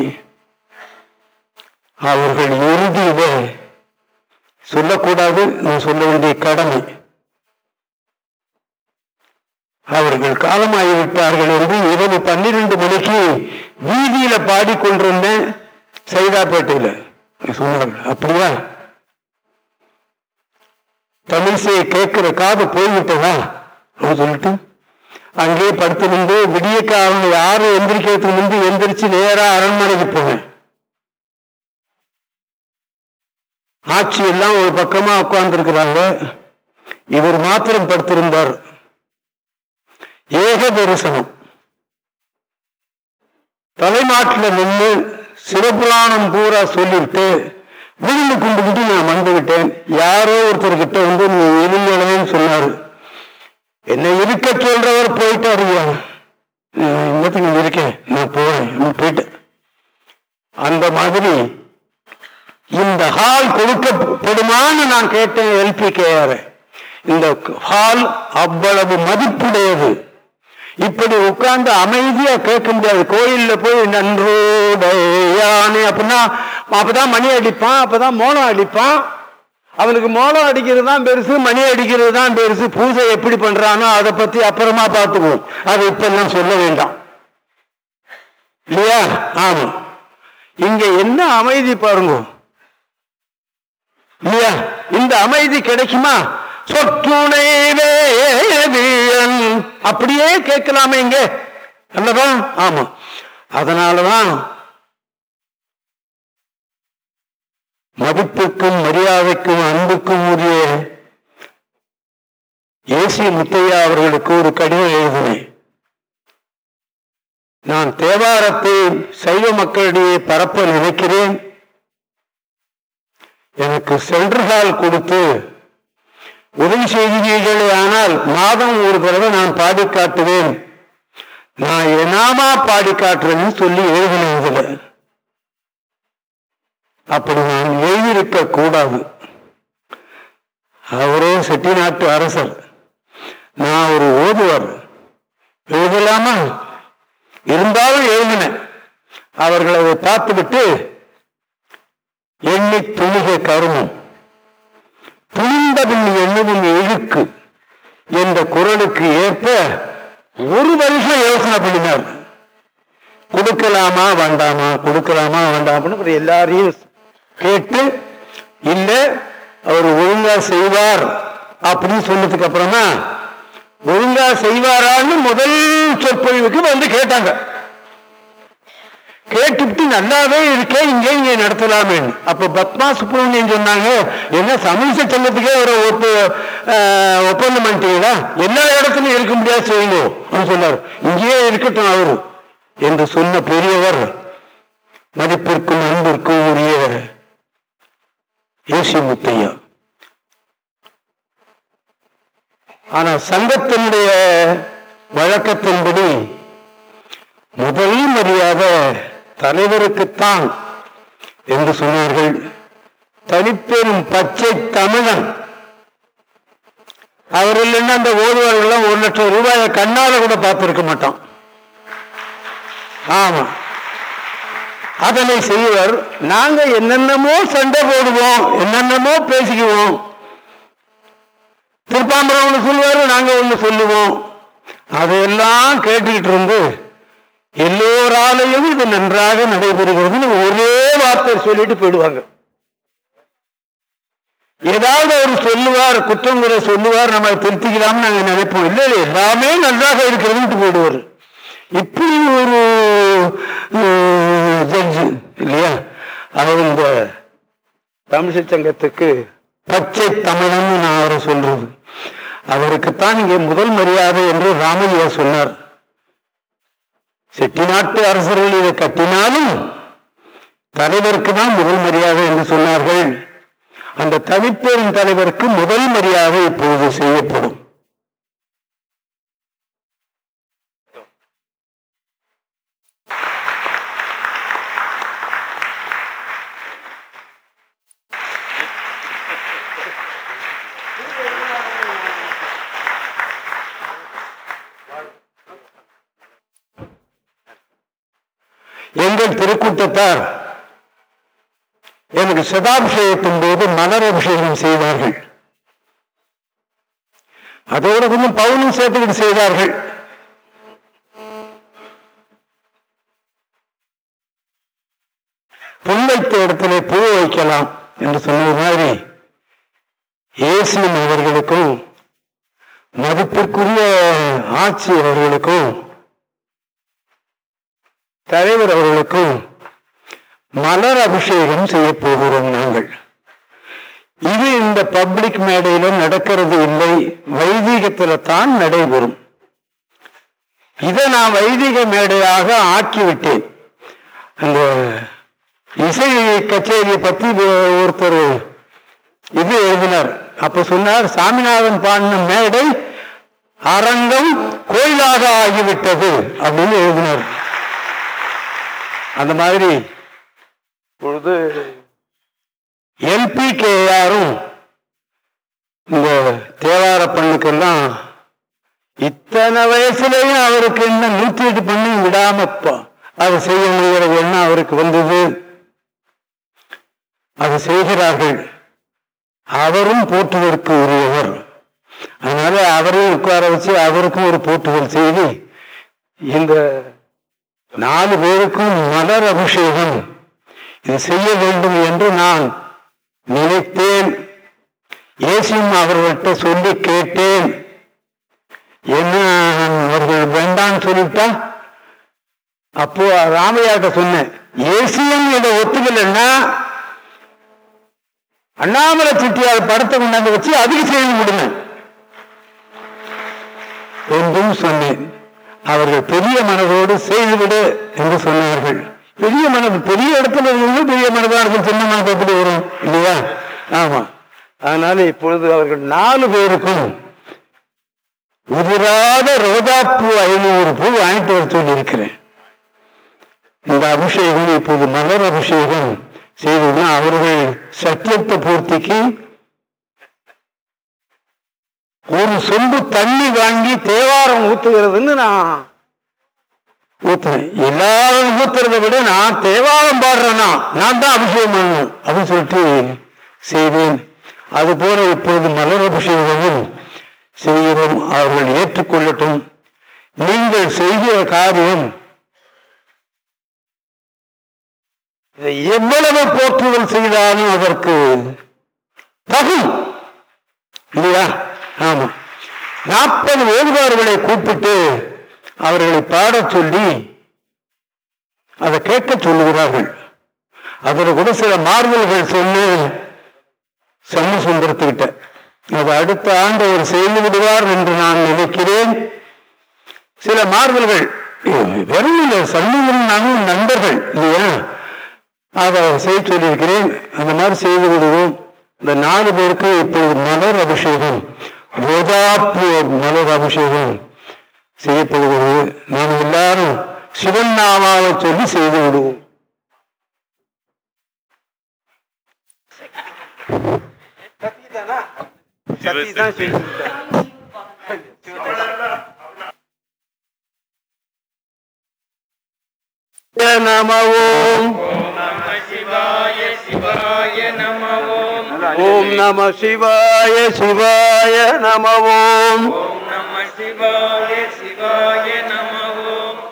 அவர்கள் இறுதியில சொல்லக்கூடாது நான் சொல்ல வேண்டிய கடமை. அவர்கள் காலமாகிவிட்டார்கள் என்று இரவு பன்னிரண்டு மணிக்கு வீதியில பாடிக்கொண்டிருந்தேன் சைதாப்பேட்டையில. சொன்னார்கள் அப்படியா? தமிழிசையை கேட்கிற காது போய்விட்டதா? அப்படின்னு சொல்லிட்டு அங்கேயே படுத்திருந்து விடிய காலம் யாரும் எந்திரிக்கிறதுக்கு முன்பு எந்திரிச்சு நேரா அரண்மனைக்கு போவேன். ஆட்சி எல்லாம் ஒரு பக்கமா உட்கார்ந்துருக்கிறாங்க. இவர் மாத்திரம் படுத்திருந்தார். ஏக தரிசனம். தலைநாட்டில் நின்று சிவபுராணம் பூரா சொல்லிவிட்டு விழுந்து கும்பிட்டு நான் வந்துவிட்டேன். யாரோ ஒருத்தர் கிட்ட வந்து நீ எழுந்தேன்னு சொன்னாரு. என்ன இருக்க சொல்றவர் போயிட்டாரு இன்னத்துக்கு இருக்கேன் நான் போறேன். போயிட்டேன் அந்த மாதிரி இந்த ஹால் கொடுக்கப்படுமான்னு நான் கேட்டேன் எல்பி கேஆர் இந்த ஹால் அவ்வளவு மதிப்புடையது. இப்படி உட்கார்ந்து அமைதியா கேட்க முடியாது. கோயில்ல போய் நன்றோடையானே அப்படின்னா அப்பதான் மணி அடிப்பான் அப்பதான் மோனம் அடிப்பான். அவனுக்கு மோளம் அடிக்கிறது தான் பெருசு மணி அடிக்கிறது தான் பெருசு. பூஜை எப்படி பண்றானோ அதை பத்தி அப்புறமா பார்த்துக்குவோம். அதை இப்ப எல்லாம் சொல்ல வேண்டாம். இல்லையா? ஆமா. இங்க என்ன அமைதி பாருங்க. இல்லையா? இந்த அமைதி கிடைக்குமா? சொற்றுணை அப்படியே கேட்கலாமே இங்க. அல்லவா ஆமா. அதனாலதான் மதிப்புக்கும் மரியாதைக்கும் அன்புக்கும் உரிய ஏசி முத்தையா அவர்களுக்கு ஒரு கடிதம் எழுதினேன். நான் தேவாரத்தை சைவ மக்களிடையே பரப்ப நினைக்கிறேன். எனக்கு சென்றுகால் கொடுத்து உதவி செய்கிறீர்களே ஆனால் மாதம் ஒரு தடவை நான் பாடி காட்டுவேன் நான் என்னாமா பாடி காட்டுறேன்னு சொல்லி எழுதினதில்லை அப்படி நான் எழுதியிருக்க கூடாது. அவரே செட்டிநாட்டு அரசர். நான் ஒரு ஓதுவார். எழுதலாமா இருந்தாலும் எழுதினேன். அவர்கள் அதை பார்த்துவிட்டு எண்ணி துணிக கருமம். துணிந்தபின் எண்ணுவின் எழுக்கு என்ற குரலுக்கு ஏற்ப ஒரு வருஷம் யோசனை பண்ணினார். கொடுக்கலாமா வேண்டாமா? கொடுக்கலாமா வேண்டாம் அப்படின்னு எல்லாரையும் கேட்டு இல்லை அவர் ஒழுங்கா செய்வார் அப்படின்னு சொன்னதுக்கு அப்புறமா ஒழுங்கா செய்வாரான்னு முதல் சொற்பொழிவுக்கு வந்து கேட்டாங்க. கேட்டுட்டு நல்லாவே இருக்கே இங்கே இங்கே நடத்தலாமே. அப்ப பத்மா சுப்பிரமணியன் சொன்னாங்க என்ன சமூக சங்கத்துக்கே ஒரு ஒப்பு ஒப்பந்தம் பண்ணிட்டீங்களா? எல்லா இடத்துலையும் இருக்க முடியாது செய்யணும் அப்படின்னு சொன்னார். இங்கேயே இருக்கட்டும் அவரு என்று சொன்ன பெரியவர் மதிப்பிற்கும் அன்பிற்கும் உரிய ஏசி முத்தையா. ஆனா சங்கத்தினுடைய வழக்கத்தின்படி முதல் மரியாதை தலைவருக்குத்தான் என்று சொன்னார்கள். தனிப்பெரும் பச்சை தமிழன். அவர் இல்லைன்னா அந்த ஓடுவார்கள் ஒரு லட்சம் ரூபாயை கண்ணால கூட பார்த்திருக்க மாட்டான். ஆமா. அதனை செய்வர் நாங்க என்னென்னமோ சண்டை போடுவோம் என்னென்னமோ பேசிக்குவோம். திருப்பாம்பரம் ஒன்று சொல்லுவாரு நாங்க ஒன்று சொல்லுவோம். அதையெல்லாம் கேட்டுக்கிட்டு இருந்து எல்லோராலையும் இது நன்றாக நடைபெறுகிறதுன்னு ஒரே வார்த்தை சொல்லிட்டு போயிடுவாங்க. ஏதாவது அவர் சொல்லுவார் குற்றம் குறை சொல்லுவார் நம்ம திருத்திக்கலாம்னு நாங்கள் நினைப்போம். இல்லை இல்லை எல்லாமே நன்றாக இருக்கிறதுன்ட்டு போயிடுவார். இப்படி ஒரு ஜட்ஜு இல்லையா? அவர் இந்த தமிழிசை சங்கத்துக்கு பச்சை தமிழன் நான் அவரை சொல்றது. அவருக்குத்தான் இங்கே முதல் மரியாதை என்று ராமையா சொன்னார். செட்டிநாட்டு அரசர்கள் இதை கட்டினாலும் தலைவருக்கு தான் முதல் மரியாதை என்று சொன்னார்கள். அந்த தனிப்பெரும் தலைவருக்கு முதல் மரியாதை இப்பொழுது செய்யப்படும் எங்கள் திருக்கூட்டத்தார். எனக்கு சதாபிஷேகத்தின் போது மலர் அபிஷேகம் செய்தார்கள். அதோடு கொஞ்சம் பவுனும் சேர்த்துக்கிட்டு செய்தார்கள். புல் இடத்துல பூ வைக்கலாம் என்று சொன்னது மாதிரி இயேசும் அவர்களுக்கும் மதிப்பிற்குரிய ஆட்சி அவர்களுக்கும் தலைவர் அவர்களுக்கும் மலர் அபிஷேகம் செய்ய போகிறோம் நாங்கள். இது இந்த பப்ளிக் மேடையில நடக்கிறது இல்லை வைதிகத்துல தான் நடைபெறும். இதை நான் வைதிக மேடையாக ஆக்கிவிட்டேன். அந்த இசை கச்சேரியை பத்தி ஒருத்தர் இது எழுதினார். அப்ப சொன்னார் சாமிநாதன் பாடின மேடை அரங்கம் கோயிலாக ஆகிவிட்டது அப்படின்னு எழுதினார். அந்த மாதிரி பொழுது எல்பிகேஆரும் இந்த தேவார பண்ணுக்கெல்லாம் இத்தனை வயசுலயும் அவருக்கு என்ன நூத்தி எட்டு பண்ணி விடாம அதை செய்ய முடிகிற எண்ணம் அவருக்கு வந்தது? அதை செய்கிறார்கள். அவரும் போற்றுவதற்கு உரியவர். அதனால அவரையும் உட்கார வச்சு அவருக்கும் ஒரு போற்றுதல் செய்து இந்த நாலு பேருக்கும் மலர் அபிஷேகம். இது செய்ய வேண்டும் என்று நான் நினைத்தேன். ஏசியும் அவர்கள்ட்ட சொல்லி கேட்டேன். என்ன அவர்கள் வேண்டான்னு சொல்லிட்டா? அப்போ ராமையாட்ட சொன்னேன் ஏசியும் இதை ஒத்துக்கலைன்னா அண்ணாமலை சிட்டியார் படத்தை கொண்டாந்து வச்சு அதுக்கு செய்து விடுங்க என்றும் சொன்னேன். அவர்கள் பெரிய மனதோடு செய்துவிடு என்று சொன்னார்கள். பெரிய மனது பெரிய இடத்துல இருந்து பெரிய மனதா இருக்கும் சின்ன மனது எப்படி வரும்? இல்லையா? ஆமா. அதனால இப்பொழுது அவர்கள் நாலு பேருக்கும் உதிராத ரோதாப்பூ ஐநூறு பூ வாங்கிட்டு வர சொல்லியிருக்கிறேன். இந்த அபிஷேகம் இப்போது மலர் அபிஷேகம் செய்ததுன்னா அவர்கள் சத்தியத்தை பூர்த்திக்கு ஒரு சொம்பு தண்ணி வாங்கி தேவாரம் ஊத்துகிறதுன்னு நான் ஊத்துறேன். எல்லாரும் ஊத்துறத விட நான் தேவாரம் பாடுறேன்னா நான் தான் அபிஷேகம் பண்ணணும் அப்படின்னு சொல்லிட்டு செய்வேன். அது போல இப்பொழுது மலர் அபிஷேகமும் செய்கிறோம். அவர்கள் ஏற்றுக்கொள்ளட்டும். நீங்கள் செய்கிற காரியம் எவ்வளவு போற்றுதல் செய்தாலும் அதற்கு தகும் இல்லையா? ஆமா. நாற்பது ஓதுவார்களை கூப்பிட்டு அவர்களை பாடச் சொல்லி அதை கேட்க சொல்லுகிறார்கள். அதில் கூட சில மாறுதல்கள் சொல்லி சண்முசுந்தரத்துக்கிட்ட அது அடுத்த ஆண்டு அவர் செய்து விடுவார் என்று நான் நினைக்கிறேன். சில மாறுதல்கள் வெறும் இல்லை சண்முகம் நானும் நண்பர்கள் இல்லையா? அதை செய்ய சொல்லியிருக்கிறேன். அந்த மாதிரி செய்து விடுவோம். இந்த நாலு பேருக்கு இப்போது மலர் அபிஷேகம். ரோஜாப்பூ மலர் அபிஷேகம் செய்யப்படுகிறது. நாம் எல்லாரும் சிவன் நாமாவை சொல்லி செய்து விடுவோம். சத்தி தான் செய்து நமவோம் ஓம் நம சிவாய சிவாய நமவோம்.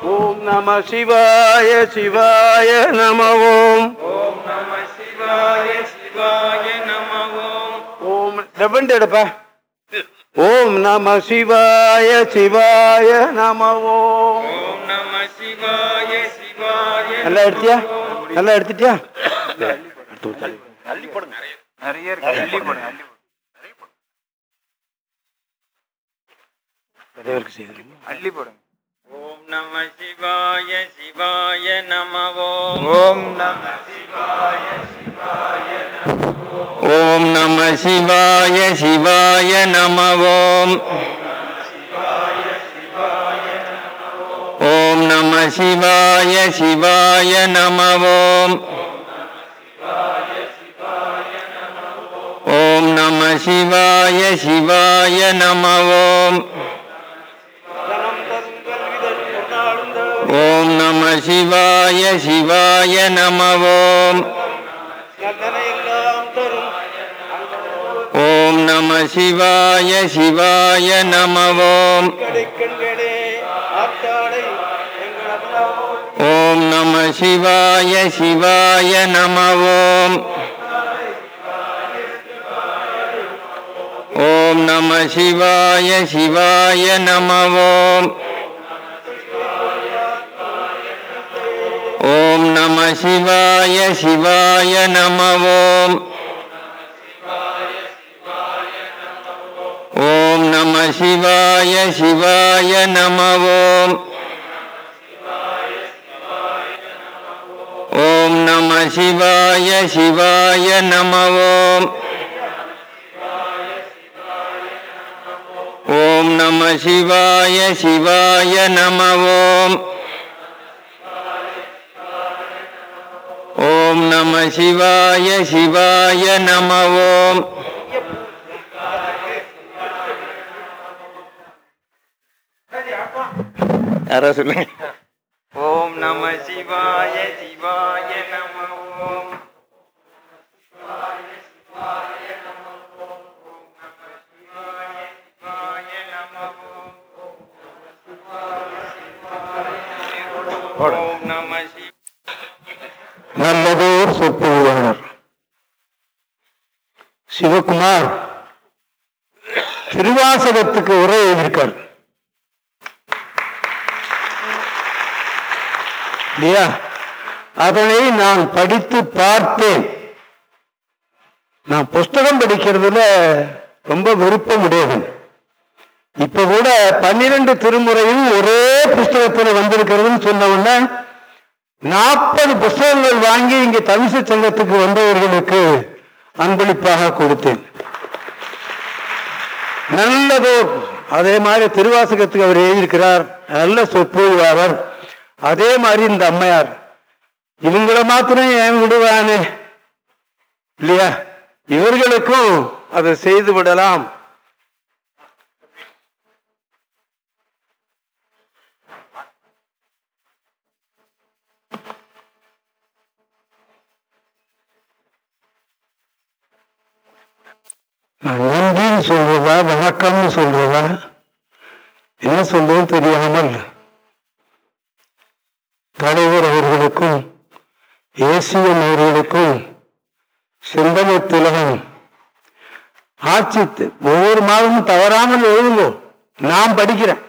ஓம் நம சிவாய சிவாய நமவோம். ஓம் டபுண்டு எடுப்பா. ஓம் நம சிவாய சிவாய நமவோம். நல்லா எடுத்தியா? நல்லா எடுத்துட்டியா? அள்ளி போடுங்க நிறைய இருக்கு. அள்ளி போடுங்க. ஓம் நம சிவாய சிவாய நம ஓம் நம சிவாய சிவாய ஓம் நம சிவாய சிவாய நம ஓம் ஓம் நம சிவாய சிவாய நம சிவாய சிவாய நமவோம். ஓம் நம சிவாய சிவாய நமவோம். ஓம் நம சிவாய சிவாய நமவோம். ஓம் நம சிவாய சிவாய நமவோம். ओम नमः शिवाय शिवाय नमः। ॐ नमः शिवाय शिवाय नमः। ॐ नमः शिवाय शिवाय नमः। ॐ नमः शिवाय शिवाय नमः। ओम नमः शिवाय शिवाय नम ओम। ओम नमः शिवाय शिवाय नम ओम। ओम नमः शिवाय शिवाय नमः நல்லதோர் சொற்பொழிவாளர் சிவகுமார் திருவாசகத்துக்கு உரை எழுதியிருக்கார். இல்லையா? அதனை நான் படித்து பார்த்தேன். நான் புஸ்தகம் படிக்கிறதுல ரொம்ப விருப்பம் உடையவன். இப்ப கூட பன்னிரண்டு திருமுறையும் ஒரே புஸ்தகத்துல வந்திருக்கிறதுன்னு சொன்ன உடனே நாற்பது புஸ்தகங்கள் வாங்கி இங்கே தமிழ்ச்சி சங்கத்துக்கு வந்தவர்களுக்கு அன்பளிப்பாக கொடுத்தேன். நல்லதோ அதே மாதிரி திருவாசகத்துக்கு அவர் எழுதியிருக்கிறார் நல்ல சொற்பொழிவாளர். அதே மாதிரி இந்த அம்மையார். இவங்கள மாத்திரம் ஏன் விடுவானே? இல்லையா? இவர்களுக்கும் அதை செய்து விடலாம் நான் நன்றின்னு சொல்றதா வணக்கம்னு சொல்றதா? என்ன சொல்றதுன்னு தெரியாமல் தலைவர் அவர்களுக்கும் ஏசியன் அவர்களுக்கும் சிந்தனை திலகம். ஆட்சி ஒவ்வொரு மாதமும் தவறாமல் எழுதுங்கோ. நான் படிக்கிறேன்.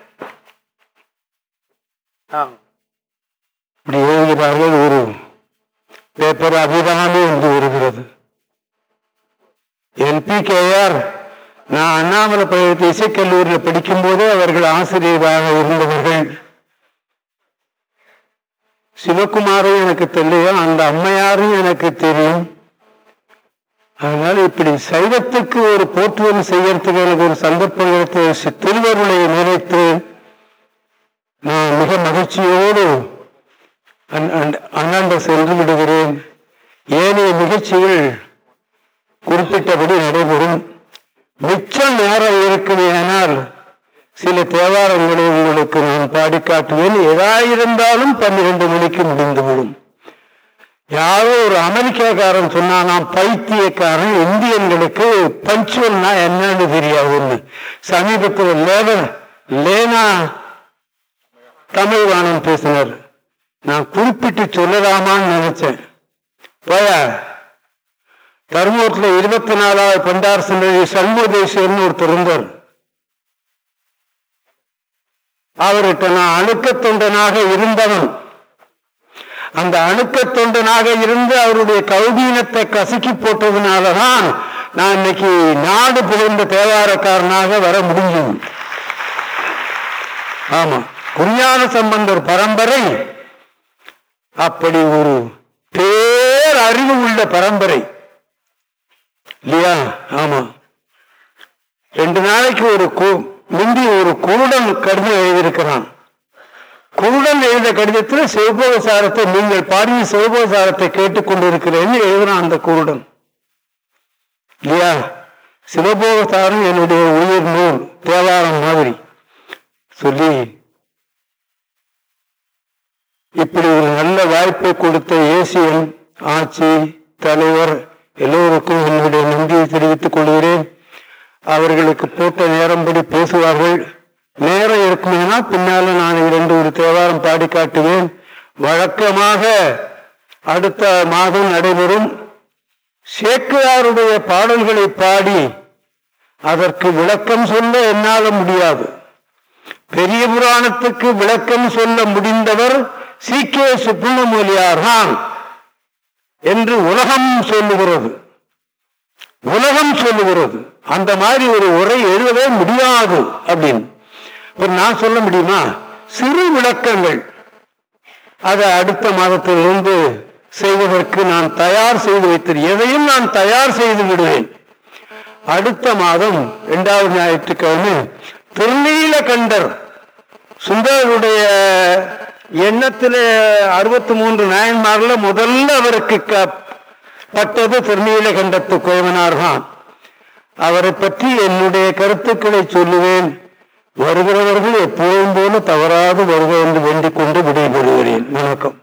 இப்படி எழுதுகிறார்கள் ஒரு பேப்பர் அபிதானமே என்று வருகிறது. பி எல்பிகேஆர் நான் அண்ணாமலை பல்கலை இசைக்கல்லூரியில் படிக்கும்போதே அவர்கள் ஆசிரியராக இருந்தவர்கள். சிவகுமாரும் எனக்கு தெரியும் அந்த அம்மையாரும் எனக்கு தெரியும். அதனால இப்படி சைவத்துக்கு ஒரு போற்றுதல் செய்யறதுக்கு எனக்கு ஒரு சந்தர்ப்பம் எடுத்து திருவருளை நினைத்து நான் மிக மகிழ்ச்சியோடு அண்ணாண்ட சென்று விடுகிறேன். ஏனைய நிகழ்ச்சிகள் குறிப்பிட்டபடி நடைபெறும். மிச்சம் நேரம் இருக்குமேனால் சில தேவாரங்களை உங்களுக்கு நான் பாடி காட்டுவேன் எதாயிருந்தாலும் பன்னிரண்டு மணிக்கு முடிந்துவிடும். யாரோ ஒரு அமெரிக்காக்காரன் சொன்னானாம் பைத்தியக்காரன் இந்தியன்களுக்கு பஞ்சுவல்னா என்னன்னு தெரியாதுன்னு. சமீபத்தில் லேவன் லேனா தமிழ்வாணன் பேசினார். நான் குறிப்பிட்டு சொல்லலாமான்னு நினைச்சேன். போயா? தர்மபுரத்தில் இருபத்தி நாலாவது பண்டார் சந்ததி சண்முகதேசர்னு ஒருத்தர் இருந்தார். அவர்கிட்ட நான் அணுக்கத் தொண்டனாக இருந்தவன். அந்த அணுக்கத் தொண்டனாக இருந்து அவருடைய கௌபீனத்தை கசக்கி போட்டதுனாலதான் நான் இன்னைக்கு நாடு புகழ்ந்த தேவாரக்காரனாக வர முடிஞ்சது ஆமா குஞ்ஞான சம்பந்தர் பரம்பரை அப்படி ஒரு பேர் அறிவு உள்ள பரம்பரை. இல்லையா? ஆமா. ரெண்டு நாளைக்கு ஒரு கு- முந்தி ஒரு குருடன் கடிதம் எழுதியிருக்கிறான். குருடன் எழுத கடிதத்தில் சிவபோகசாரத்தை நீங்கள் பாடிய சிவபோகசாரத்தை கேட்டுக்கொண்டிருக்கிறேன்னு எழுதுறான் அந்த குருடன். இல்லையா? சிவபோகசாரம் என்னுடைய உயிர் நூல் தேவாரம் மாதிரி. சொல்லி இப்படி ஒரு நல்ல வாய்ப்பை கொடுத்த ஏசியன் ஆட்சி தலைவர் எல்லோருக்கும் என்னுடைய நன்றியை தெரிவித்துக் கொள்கிறேன். அவர்களுக்கு போட்ட நேரம்படி பேசுவார்கள். நேரம் இருக்குமேனா பின்னால நான் இரண்டு ஒரு தேவாரம் பாடி காட்டுவேன். வழக்கமாக அடுத்த மாதம் நடைபெறும் சேக்கிழாருடைய பாடல்களை பாடி அதற்கு விளக்கம் சொல்ல என்னால முடியாது. பெரிய புராணத்துக்கு விளக்கம் சொல்ல முடிந்தவர் சி கே சுப்பிரமணியார் தான். என்று உலகம் சொல்லுகிறது. உலகம் சொல்லுகிறது. அந்த மாதிரி ஒரு உரை எழுதவே முடியாது அப்படின்னு. நான் சொல்ல முடியுமா? சிறு விளக்கங்கள். அதை அடுத்த மாதத்திலிருந்து செய்வதற்கு நான் தயார் செய்து வைத்தேன் எதையும் நான் தயார் செய்து விடுவேன். அடுத்த மாதம் இரண்டாவது ஞாயிற்றுக்கிழமை திருநீலகண்டர் சுந்தரருடைய எண்ணத்தில் அறுபத்தி மூன்று நாயன்மார்ல முதல்ல அவருக்கு க- பட்டது திருநீலகண்டத்து கண்டத்து தான். அவரை பற்றி என்னுடைய கருத்துக்களை சொல்லுவேன். வருகிறவர்கள் எப்போதும் போல தவறாது வருக என்று வேண்டிக் கொண்டு விடைபெறுகிறேன். வணக்கம்.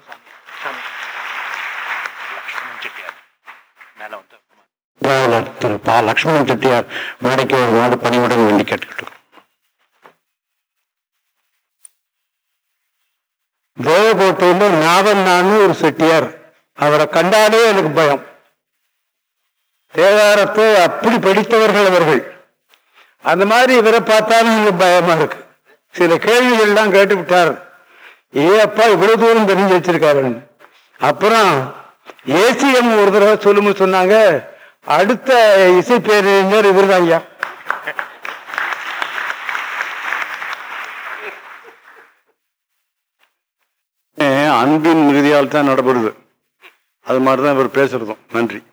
திரு பா லட்சுமணன் செட்டியார் மேடைக்கு நாடு பணியுடன் வேண்டி கேட்டுக்கிட்டோம். தேவகோட்டையில் நாவண்ணான்னு ஒரு செட்டியார். அவரை கண்டாலே எனக்கு பயம். தேவாரத்தை அப்படி படித்தவர்கள் அவர்கள். அந்த மாதிரி இவரை பார்த்தாலும் எனக்கு பயமா இருக்கு. சில கேள்விகள்லாம் கேட்டு விட்டார் ஏ அப்பா இவ்வளவு தூரம் தெரிஞ்சு வச்சிருக்காருன்னு அப்புறம் ஏசிஎம் ஒரு தடவை சொல்லும்போது சொன்னாங்க. அடுத்த இசை பேரறிஞர் இவர்தான் ஐயா. அன்பின் மிகுதியால் தான் நடப்படுது அது மாதிரி தான் இவர் பேசுறதும். நன்றி.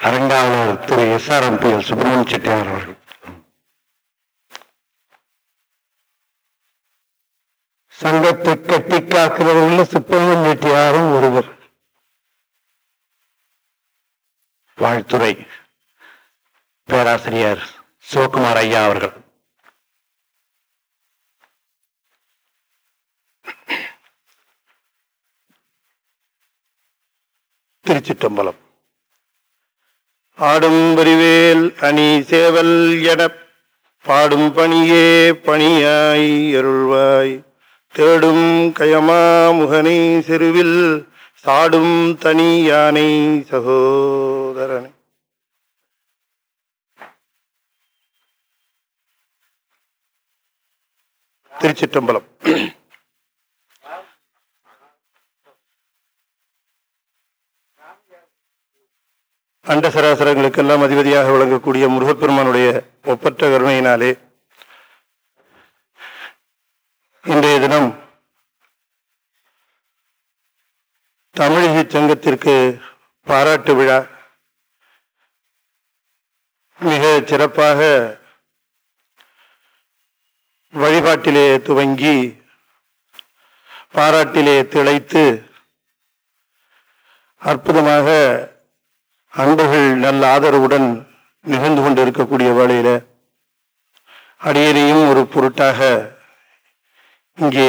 அரங்காவலர் Thiru S R M P L Subramania Chettiar அவர்கள். சங்கத்தை கட்டி காக்கிறவர்கள் சுப்பிரமணிய செட்டியாரும் ஒருவர். வாழ்த்துறை. பேராசிரியர் சிவகுமார் ஐயா அவர்கள். திருச்சிட்டம்பலம் ஆடும் வரிவேல் அணி சேவல் எனப் பாடும் பணியே பணியாய் அருள்வாய். தேடும் கயமா முகனை செருவில் சாடும் தனி யானை சகோதரனை. திருச்சிற்றம்பலம் அண்ட சராசரங்களுக்கெல்லாம் அதிபதியாக விளங்கக்கூடிய முருகப்பெருமானுடைய ஒப்பற்ற கருணையினாலே இன்றைய தினம் தமிழிசை சங்கத்திற்கு பாராட்டு விழா. மிக சிறப்பாக வழிபாட்டிலே துவங்கி பாராட்டிலே திளைத்து அற்புதமாக அன்பர்கள் நல்ல ஆதரவுடன் நிகழ்ந்து கொண்டிருக்கக்கூடிய வேளையில் அடியரையும் ஒரு பொருட்டாக இங்கே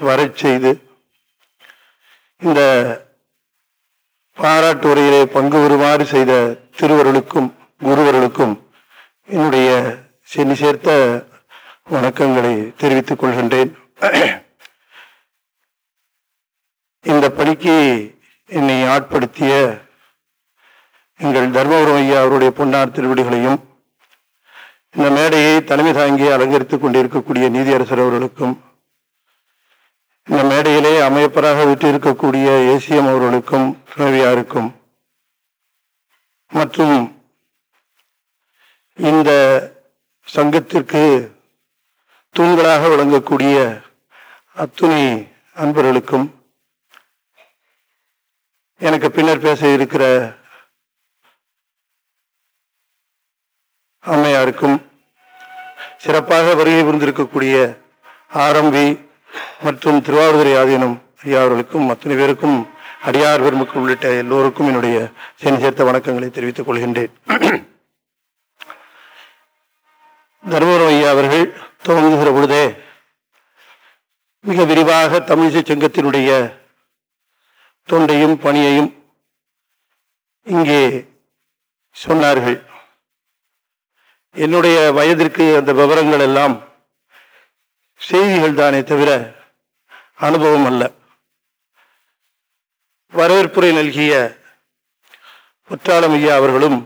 வரச் செய்து இந்த பாராட்டு உரையிலே பங்கு வருமாறு செய்த திருவருளுக்கும் குருவருளுக்கும் என்னுடைய சென்னி சேர்த்த வணக்கங்களை தெரிவித்துக் கொள்கின்றேன். இந்த பணிக்கு என்னை ஆட்படுத்திய எங்கள் தர்மபுரம் ஐயா அவருடைய பொன்னார் திருவடிகளையும் இந்த மேடையை தலைமை தாங்கி அலங்கரித்துக் கொண்டிருக்கக்கூடிய நீதியரசர் அவர்களுக்கும் இந்த மேடையிலே அமைப்பராக விட்டிருக்கக்கூடிய ஏசிஎம் அவர்களுக்கும் துணைவியாருக்கும் மற்றும் இந்த சங்கத்திற்கு தூண்களாக விளங்கக்கூடிய அத்துணை அன்பர்களுக்கும் எனக்கு பின்னர் பேச இருக்கிற அம்மையாருக்கும் சிறப்பாக வருகை புரிந்திருக்கக்கூடிய ஆரம்பி மற்றும் திருவாவூதுரை ஆதீனம் ஐயா அவர்களுக்கும் அத்தனை பேருக்கும் அடியார் பெருமக்கள் உள்ளிட்ட எல்லோருக்கும் என்னுடைய சென் சேர்த்த வணக்கங்களை தெரிவித்துக் கொள்கின்றேன். தர்மபுரம் ஐயா அவர்கள் துவங்குகிற பொழுதே மிக விரிவாக தமிழிசை சங்கத்தினுடைய தொண்டையும் பணியையும் இங்கே சொன்னார்கள். என்னுடைய வயதிற்கு அந்த விவரங்கள் எல்லாம் செய்திகள் தானே தவிர அனுபவம் அல்ல. வரவேற்புரை நல்கிய குற்றாலம் ஐயா அவர்களும்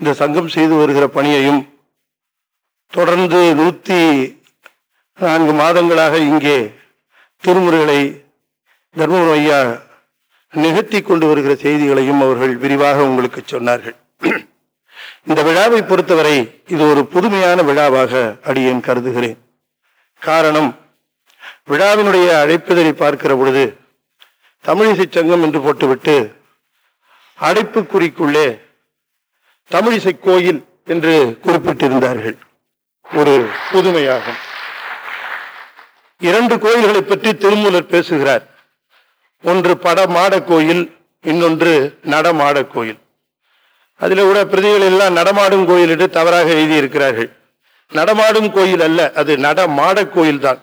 இந்த சங்கம் செய்து வருகிற பணியையும் தொடர்ந்து நூற்றி நான்கு மாதங்களாக இங்கே திருமுறைகளை தர்மபுரம் ஐயா நிகழ்த்தி கொண்டு வருகிற செய்திகளையும் அவர்கள் விரிவாக உங்களுக்கு சொன்னார்கள். இந்த விழாவை பொறுத்தவரை இது ஒரு புதுமையான விழாவாக அடியேன் கருதுகிறேன். காரணம் விழாவினுடைய அழைப்புதலை பார்க்கிற பொழுது தமிழிசை சங்கம் என்று போட்டுவிட்டு அடைப்புக்குறிக்குள்ளே தமிழிசை கோயில் என்று குறிப்பிட்டிருந்தார்கள். ஒரு புதுமையாகும். இரண்டு கோயில்களை பற்றி திருமூலர் பேசுகிறார். ஒன்று படமாட கோயில் இன்னொன்று நடமாட கோயில். அதில் கூட பிரதிகள் எல்லாம் நடமாடும் கோயில் என்று தவறாக எழுதியிருக்கிறார்கள். நடமாடும் கோயில் அல்ல அது நடமாட கோயில் தான்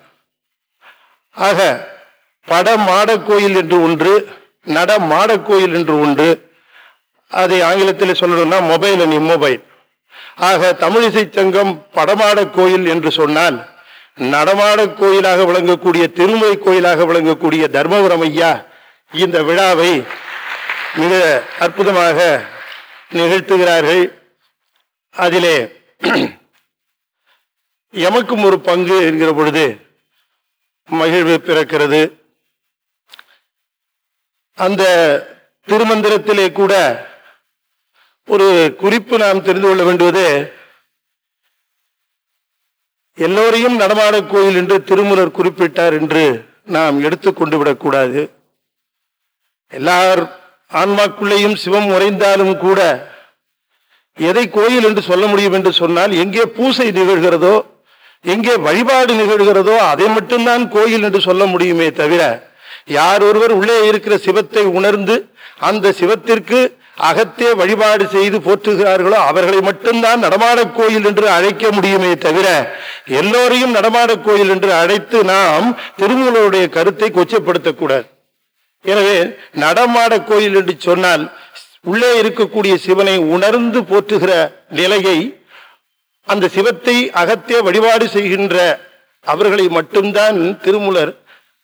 ஆக படமாட கோயில் என்று ஒன்று நடமாட கோயில் என்று ஒன்று அதை ஆங்கிலத்தில் சொல்லணும்னா மொபைல் அண்ட் இம்மொபைல் ஆக தமிழிசை சங்கம் படமாட கோயில் என்று சொன்னால் நடமாட கோயிலாக விளங்கக்கூடிய திருமுறை கோயிலாக விளங்கக்கூடிய தர்மபுரம் ஐயா இந்த விழாவை மிக அற்புதமாக நிகழ்த்துகிறார்கள். அதிலே <clears throat> எமக்கும் ஒரு பங்கு என்கிற பொழுது மகிழ்வு பிறக்கிறது. அந்த திருமந்திரத்திலே கூட ஒரு குறிப்பு நாம் தெரிந்து கொள்ள வேண்டுவது எல்லோரையும் நடமாட கோயில் என்று திருமுறர் குறிப்பிட்டார் என்று நாம் எடுத்துக்கொண்டு விடக்கூடாது. எல்லார் ஆன்மாக்குள்ளேயும் சிவம் உறைந்தாலும் கூட எதை கோயில் என்று சொல்ல முடியும் என்று சொன்னால் எங்கே பூசை நிகழ்கிறதோ எங்கே வழிபாடு நிகழ்கிறதோ அதை மட்டும்தான் கோயில் என்று சொல்ல முடியுமே தவிர யார் ஒருவர் உள்ளே இருக்கிற சிவத்தை உணர்ந்து அந்த சிவத்திற்கு அகத்தே வழிபாடு செய்து போற்றுகிறார்களோ அவர்களை மட்டும்தான் நடமாட கோயில் என்று அழைக்க முடியுமே தவிர எல்லோரையும் நடமாட கோயில் என்று அழைத்து நாம் திருமூலருடைய கருத்தை கொச்சப்படுத்தக்கூடாது. எனவே நடமாட கோயில் என்று சொன்னால் உள்ளே இருக்கக்கூடிய சிவனை உணர்ந்து போற்றுகிற நிலையை அந்த சிவத்தை அகத்தே வழிபாடு செய்கின்ற அவர்களை மட்டும்தான் திருமுலர்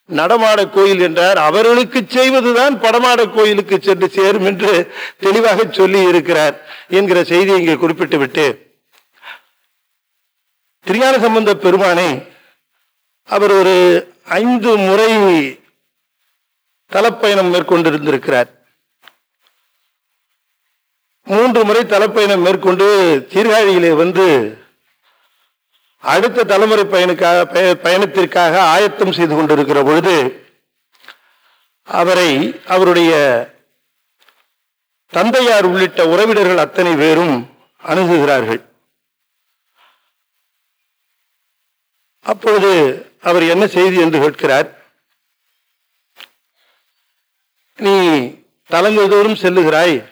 நடமாட கோயில் என்றார். அவர்களுக்கு செய்வதுதான் படமாட கோயிலுக்கு சென்று சேரும் என்று தெளிவாக சொல்லி இருக்கிறார் என்கிற செய்தி இங்கே குறிப்பிட்டு விட்டு. திருஞான சம்பந்த பெருமானை அவர் ஒரு ஐந்து முறை தலப்பயணம் மேற்கொண்டிருந்திருக்கிறார். மூன்று முறை தலப்பயணம் மேற்கொண்டு சீர்காழியிலே வந்து அடுத்த தலைமுறை பயனுக்காக பயணத்திற்காக ஆயத்தம் செய்து கொண்டிருக்கிற பொழுது அவரை அவருடைய தந்தையார் உள்ளிட்ட உறவினர்கள் அத்தனை பேரும் அணுகுகிறார்கள். அப்பொழுது அவர் என்ன செய்தி என்று கேட்கிறார். நீ தலங்கள் செல்லுகிறாய்.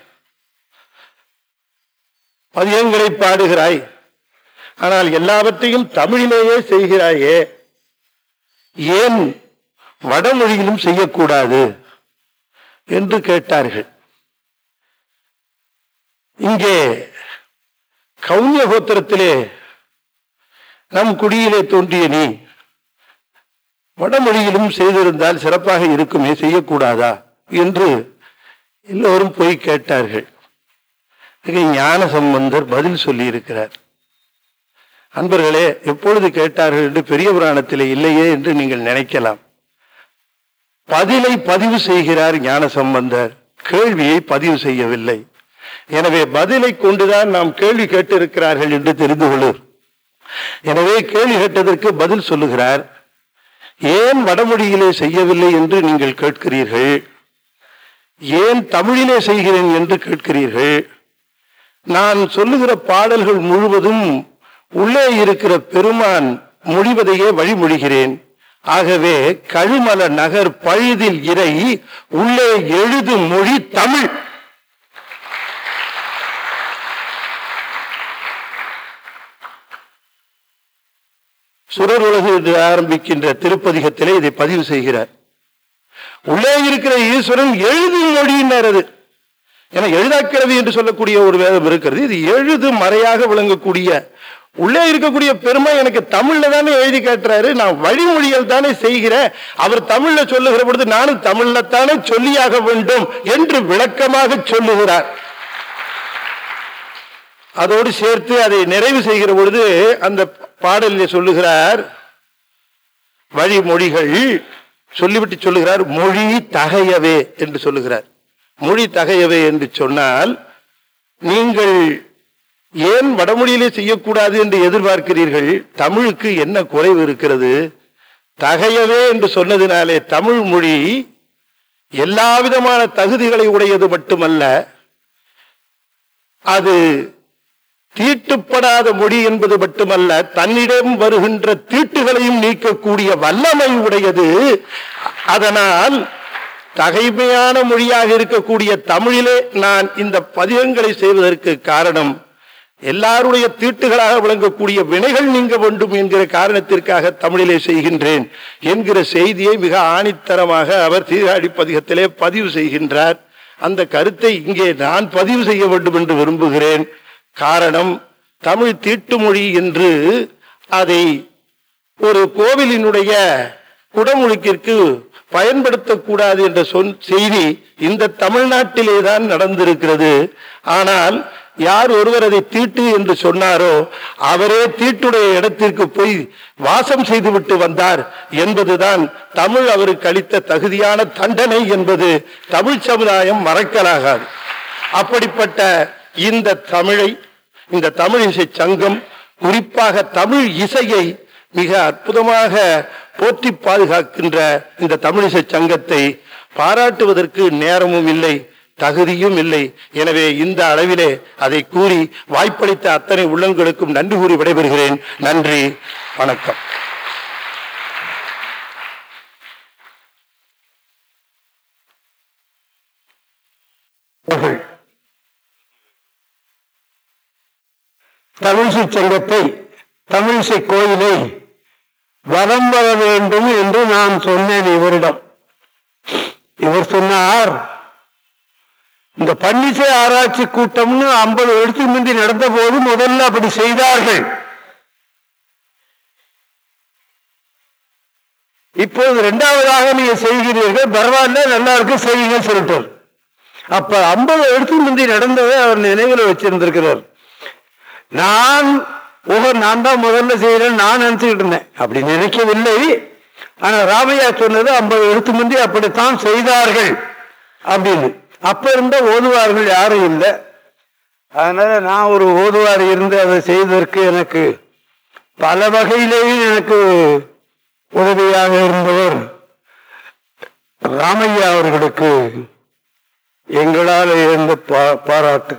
பதியங்களை பாடுகிறாய். ஆனால் எல்லாவற்றையும் தமிழிலேயே செய்கிறாயே. ஏன் வடமொழியிலும் செய்யக்கூடாது? என்று கேட்டார்கள். இங்கே கவுனிய கோத்திரத்திலே நம் குடியிலே தோன்றிய நீ வடமொழியிலும் செய்திருந்தால் சிறப்பாக இருக்குமே செய்யக்கூடாதா? என்று எல்லோரும் போய் கேட்டார்கள். ஞான சம்பந்தர் பதில் சொல்லி இருக்கிறார் அன்பர்களே எப்பொழுது கேட்டார்கள் என்று பெரிய புராணத்திலே இல்லையே என்று நீங்கள் நினைக்கலாம். பதிலை பதிவு செய்கிறார் ஞான சம்பந்தர். கேள்வியை பதிவு செய்யவில்லை. எனவே பதிலை கொண்டுதான் நாம் கேள்வி கேட்டிருக்கிறார்கள் என்று தெரிந்து கொள்ளுர் எனவே கேள்வி கேட்டதற்கு பதில் சொல்லுகிறார். ஏன் வடமொழியிலே செய்யவில்லை என்று நீங்கள் கேட்கிறீர்கள்? ஏன் தமிழிலே செய்கிறேன் என்று கேட்கிறீர்கள்? நான் சொல்லுகிற பாடல்கள் முழுவதும் உள்ளே இருக்கிற பெருமான் மொழிவதையே வழிமொழிகிறேன். ஆகவே கழுமல நகர் பழுதில் இறை உள்ளே எழுது மொழி தமிழ். சுரர் உலகு என்று ஆரம்பிக்கின்ற திருப்பதிகத்திலே இதை பதிவு செய்கிறார். உள்ளே இருக்கிற ஈஸ்வரன் எழுது மொழியினர் அது. ஏன்னா எழுதாக்கிறது என்று சொல்லக்கூடிய ஒரு வேதம் இருக்கிறது. இது எழுது மறையாக விளங்கக்கூடிய உள்ளே இருக்கக்கூடிய பெருமை எனக்கு தமிழ்ல தானே எழுதி காட்டுறாரு. நான் வழிமொழிகள் தானே செய்கிறேன். அவர் தமிழ்ல சொல்லுகிற பொழுது நானும் தமிழ்ல தானே சொல்லியாக வேண்டும் என்று விளக்கமாக சொல்லுகிறார். அதோடு சேர்த்து அதை நிறைவு செய்கிற பொழுது அந்த பாடலில் சொல்லுகிறார் வழிமொழிகள் சொல்லிவிட்டு சொல்லுகிறார் மொழி தகையவே என்று சொல்லுகிறார். மொழி தகையவே என்று சொன்னால் நீங்கள் ஏன் வடமொழியிலே செய்யக்கூடாது என்று எதிர்பார்க்கிறீர்கள்? தமிழுக்கு என்ன குறைவு இருக்கிறது? தகையவே என்று சொன்னதினாலே தமிழ் மொழி எல்லா விதமான தகுதிகளை உடையது மட்டுமல்ல அது தீட்டுப்படாத மொழி என்பது மட்டுமல்ல தன்னிடம் வருகின்ற தீட்டுகளையும் நீக்கக்கூடிய வல்லமை உடையது. அதனால் தகைமையான மொழியாக இருக்கக்கூடிய தமிழிலே நான் இந்த பதிகங்களை செய்வதற்கு காரணம் எல்லாருடைய தீட்டுகளாக விளங்கக்கூடிய வினைகள் நீங்க வேண்டும் என்கிற காரணத்திற்காக தமிழிலே செய்கின்றேன் என்கிற செய்தியை மிக ஆணித்தரமாக அவர் சீராடி பதிகத்திலே பதிவு செய்கின்றார். அந்த கருத்தை இங்கே நான் பதிவு செய்ய வேண்டும் என்று விரும்புகிறேன். காரணம் தமிழ் தீட்டுமொழி என்று அதை ஒரு கோவிலினுடைய குடமுழுக்கிற்கு பயன்படுத்தக்கூடாது என்ற சொல் செய்தி இந்த தமிழ்நாட்டிலே தான் நடந்திருக்கிறது. ஆனால் யார் ஒருவர் அதை தீட்டு என்று சொன்னாரோ அவரே தீட்டுடைய இடத்திற்கு போய் வாசம் செய்துவிட்டு வந்தார் என்பதுதான் தமிழ் அவருக்கு அளித்த தகுதியான தண்டனை என்பது. தமிழ் சமுதாயம் மறக்கலாகாது. அப்படிப்பட்ட இந்த தமிழை இந்த தமிழ் இசை சங்கம் குறிப்பாக தமிழ் இசையை மிக அற்புதமாக போற்றி பாதுகாக்கின்ற இந்த தமிழிசை சங்கத்தை பாராட்டுவதற்கு நேரமும் இல்லை தகுதியும் இல்லை. எனவே இந்த அளவிலே அதை கூறி வாய்ப்பளித்த அத்தனை உள்ளங்களுக்கும் நன்றி கூறி விடைபெறுகிறேன். நன்றி வணக்கம். அவர்கள் தமிழிசை சங்கத்தை தமிழிசை கோயிலை வரம் வர வேண்டும் என்று நான் சொன்னேன் இவரிடம். இவர் சொன்னார் இந்த பன்னிசை ஆராய்ச்சி கூட்டம்னு ஐம்பது வருஷத்துக்கு முந்தி நடந்த போது முதல்ல அப்படி செய்தார்கள். இப்போது இரண்டாவதாக நீங்க செய்கிறீர்கள் பரவாயில்ல நல்லா இருக்கு செய்யுங்க சொல்லிட்டார். அப்ப ஐம்பது வருஷத்துக்கு முந்தி நடந்ததை அவர் நினைவில் வச்சிருந்திருக்கிறார். நான் ஓஹோ நான் தான் முதல்ல செய்யறேன் நான் நினைச்சுக்கிட்டு இருந்தேன். அப்படி நினைக்கவில்லை. ஆனா ராமையா சொன்னது ஐம்பது எழுத்து முந்தி அப்படித்தான் செய்தார்கள் அப்படின்னு. அப்ப இருந்த ஓதுவார்கள் யாரும் இல்லை. அதனால நான் ஒரு ஓதுவார் இருந்து அதை செய்வதற்கு எனக்கு பல வகையிலேயும் எனக்கு உதவியாக இருந்தவர் ராமையா அவர்களுக்கு எங்களால் இருந்த பா பாராட்டு.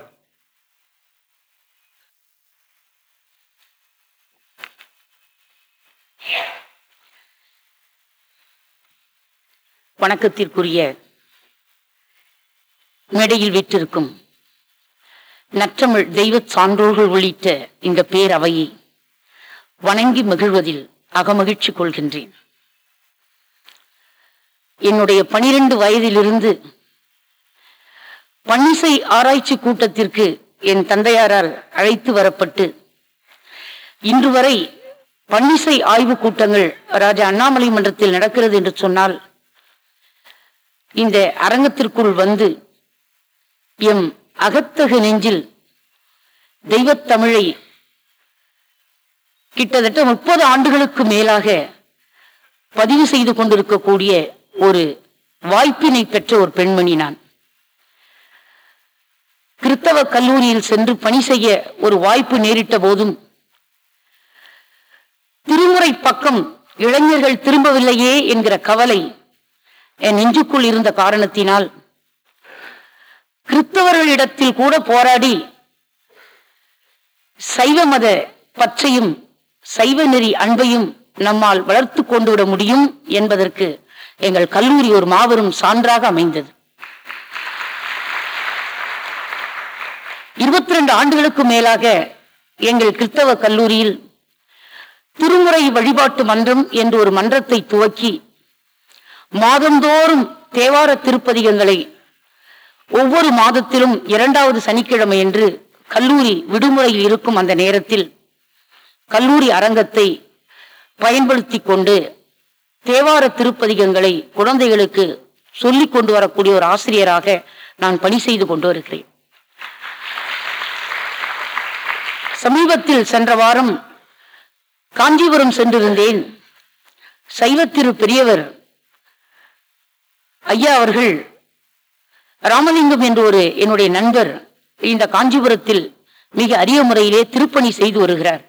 வணக்கத்திற்குரிய மேடையில் வீற்றிருக்கும் நற்றமிழ் தெய்வ சான்றோர்கள் உள்ளிட்ட இந்த பேரவையை வணங்கி மகிழ்வதில் அகமகிழ்ச்சி கொள்கின்றேன். என்னுடைய பனிரெண்டு வயதிலிருந்து பன்னிசை ஆராய்ச்சி கூட்டத்திற்கு என் தந்தையாரால் அழைத்து வரப்பட்டு இன்று வரை பன்னிசை ஆய்வு கூட்டங்கள் ராஜா அண்ணாமலை மன்றத்தில் நடக்கிறது என்று சொன்னால் இந்த அரங்கத்திற்குள் வந்து எம் அகத்தகு நெஞ்சில் தெய்வத்தமிழை கிட்டத்தட்ட முப்பது ஆண்டுகளுக்கு மேலாக பதிவு செய்து கொண்டிருக்கக்கூடிய ஒரு வாய்ப்பினை பெற்ற ஒரு பெண்மணி நான். கிறித்தவ கல்லூரியில் சென்று பணி செய்ய ஒரு வாய்ப்பு நேரிட்ட போதும் திருமுறை பக்கம் இளைஞர்கள் திரும்பவில்லையே என்கிற கவலை என் நெஞ்சுக்குள் இருந்த காரணத்தினால் கிறிஸ்தவர்களிடத்தில் கூட போராடி சைவ மத பற்றையும் சைவ நெறி அன்பையும் நம்மால் வளர்த்து கொண்டு விட முடியும் என்பதற்கு எங்கள் கல்லூரி ஒரு மாபெரும் சான்றாக அமைந்தது. இருபத்தி ரெண்டு ஆண்டுகளுக்கு மேலாக எங்கள் கிறிஸ்தவ கல்லூரியில் திருமுறை வழிபாட்டு மன்றம் என்று ஒரு மன்றத்தை துவக்கி மாதந்தோறும் தேவார திருப்பதிகங்களை ஒவ்வொரு மாதத்திலும் இரண்டாவது சனிக்கிழமை என்று கல்லூரி விடுமுறையில் இருக்கும் அந்த நேரத்தில் கல்லூரி அரங்கத்தை பயன்படுத்தி கொண்டு தேவார திருப்பதிகங்களை குழந்தைகளுக்கு சொல்லிக் கொண்டு வரக்கூடிய ஒரு ஆசிரியராக நான் பணி செய்து கொண்டு வருகிறேன். சமீபத்தில் சென்ற வாரம் காஞ்சிபுரம் சென்றிருந்தேன். சைவத்திரு பெரியவர் ஐயா அவர்கள் ராமலிங்கம் என்று ஒரு என்னுடைய நண்பர் இந்த காஞ்சிபுரத்தில் மிக அரிய முறையிலே திருப்பணி செய்து வருகிறார்.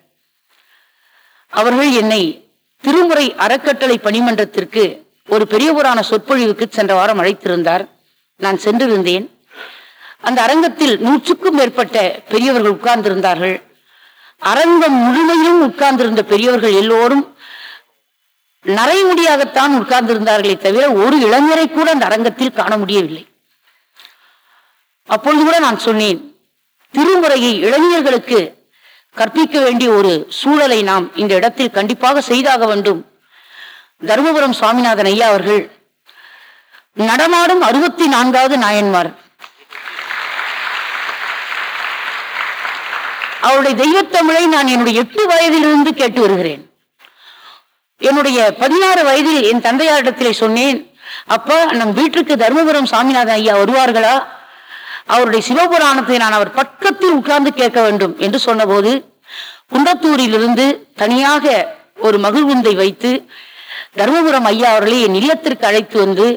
அவர்கள் என்னை திருமுறை அறக்கட்டளை பணிமன்றத்திற்கு ஒரு பெரியவரான சொற்பொழிவுக்கு சென்ற வாரம் அழைத்திருந்தார். நான் சென்றிருந்தேன். அந்த அரங்கத்தில் நூற்றுக்கும் மேற்பட்ட பெரியவர்கள் உட்கார்ந்திருந்தார்கள். அரங்கம் முழுமையிலும் உட்கார்ந்திருந்த பெரியவர்கள் எல்லோரும் நரைமுடியாகத்தான் உட்கார்ந்திருந்தார்களே தவிர ஒரு இளைஞரை கூட அந்த அரங்கத்தில் காண முடியவில்லை. அப்பொழுது கூட நான் சொன்னேன் திருமுறையை இளைஞர்களுக்கு கற்பிக்க வேண்டிய ஒரு சூழலை நாம் இந்த இடத்தில் கண்டிப்பாக செய்தாக வேண்டும். தருமபுரம் சுவாமிநாதன் ஐயா அவர்கள் நடமாடும் அறுபத்தி நான்காவது நாயன்மார். அவருடைய தெய்வத்தமிழை நான் என்னுடைய எட்டு வயதிலிருந்து கேட்டு வருகிறேன். என்னுடைய பதினாறு வயதில் என் தந்தையாரிடத்திலே சொன்னேன் அப்பா நம் வீட்டுக்கு தருமபுரம் சாமிநாதன் ஐயா வருவார்களா? அவருடைய சிவபுராணத்தை நான் அவர் பக்கத்தில் உட்கார்ந்து கேட்க வேண்டும் என்று சொன்னபோது குன்றத்தூரிலிருந்து தனியாக ஒரு மகிழ்வுந்தை வைத்து தருமபுரம் ஐயா அவர்களை என் இல்லத்திற்கு அழைத்து வந்து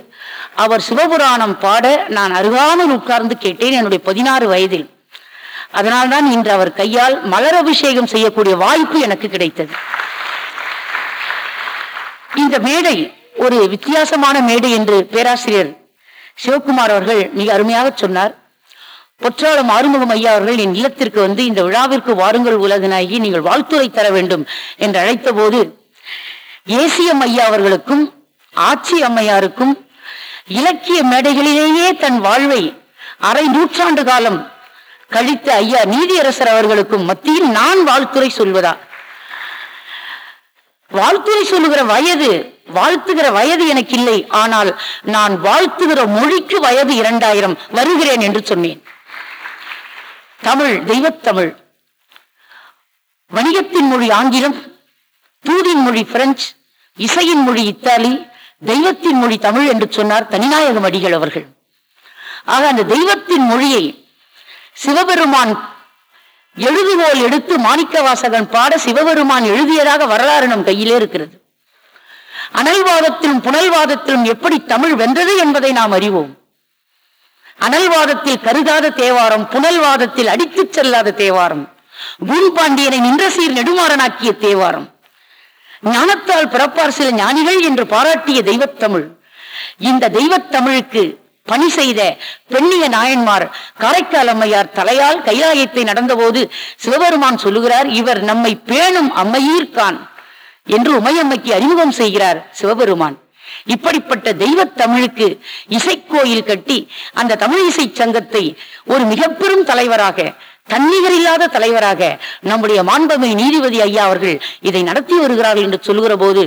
அவர் சிவபுராணம் பாட நான் அருகாமல் உட்கார்ந்து கேட்டேன் என்னுடைய பதினாறு வயதில். அதனால்தான் இன்று அவர் கையால் மலர் அபிஷேகம் செய்யக்கூடிய வாய்ப்பு எனக்கு கிடைத்தது. இந்த மேடை ஒரு வித்தியாசமான மேடை என்று பேராசிரியர் சிவகுமார் அவர்கள் மிக அருமையாக சொன்னார். பொற்றாளம் ஆறுமுகம் ஐயா அவர்கள் என் இல்லத்திற்கு வந்து இந்த விழாவிற்கு வாருங்கள் உலகநாயகி நீங்கள் வாழ்த்துரை தர வேண்டும் என்று அழைத்த போது ஏசியம் ஐயா அவர்களுக்கும் ஆட்சி அம்மையாருக்கும் இலக்கிய மேடைகளிலேயே தன் வாழ்வை அரை நூற்றாண்டு காலம் கழித்த ஐயா நீதியரசர் அவர்களுக்கும் மத்தியில் நான் வாழ்த்துரை சொல்வதா? வாழ்த்துரை சொல்லுகிற வயது வாழ்த்துகிற வயது எனக்கு இல்லை ஆனால் நான் வாழ்த்துகிற மொழிக்கு வயது இரண்டாயிரம் வருகிறேன் என்று சொன்னேன். தமிழ் தெய்வத்தமிழ். வணிகத்தின் மொழி ஆங்கிலம் தூதின் மொழி பிரெஞ்சு இசையின் மொழி இத்தாலி தெய்வத்தின் மொழி தமிழ் என்று சொன்னார் தனிநாயகம் அடிகள் அவர்கள். ஆக அந்த தெய்வத்தின் மொழியை சிவபெருமான் எழுதுகோல் எடுத்து மாணிக்க வாசகன் பாட சிவபெருமான் எழுதியதாக வரலாறு நம் கையிலே இருக்கிறது. அனல்வாதத்திலும் புனல்வாதத்திலும் எப்படி தமிழ் வென்றது என்பதை நாம் அறிவோம். அனல்வாதத்தில் கருதாத தேவாரம் புனல்வாதத்தில் அடித்துச் செல்லாத தேவாரம் பூம்பாண்டியனை நின்ற சீர் நெடுமாறனாக்கிய தேவாரம். ஞானத்தால் பிறப்பார் சில ஞானிகள் என்று பாராட்டிய தெய்வத்தமிழ். இந்த தெய்வத்தமிழுக்கு பணி செய்த பெண்ணிய நாயன்மார் காரைக்கால் அம்மையார் தலையால் கைலாயத்தை நடந்தபோது சிவபெருமான் சொல்லுகிறார் இவர் நம்மை பேணும் அம்மையீர்கான் என்று உமையம்மைக்கு அறிமுகம் செய்கிறார் சிவபெருமான். இப்படிப்பட்ட தெய்வ தமிழுக்கு இசைக்கோயில் கட்டி அந்த தமிழ் இசை சங்கத்தை ஒரு மிக பெரும் தலைவராக தன்னிகர் இல்லாத தலைவராக நம்முடைய மாண்பமை நீதிபதி ஐயா அவர்கள் இதை நடத்தி வருகிறார்கள் என்று சொல்லுகிற போது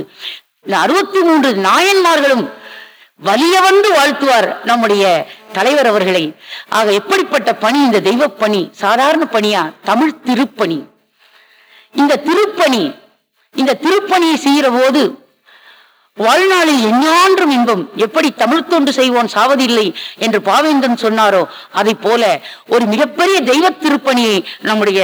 அறுபத்தி மூன்று நாயன்மார்களும் வலிய வந்து வாழ்த்துவார் நம்முடைய தலைவர் அவர்களை. ஆக எப்படிப்பட்ட பணி இந்த தெய்வ பணி சாதாரண பணியா? தமிழ் திருப்பணி. இந்த திருப்பணி இந்த திருப்பணியை செய்கிற போது வாழ்நாளில் எஞ்ஞான்றும் இன்பம். எப்படி தமிழ் தொண்டு செய்வோன் சாவதில்லை என்று பாவேந்தன் சொன்னாரோ அதை போல ஒரு மிகப்பெரிய தெய்வ திருப்பணியை நம்முடைய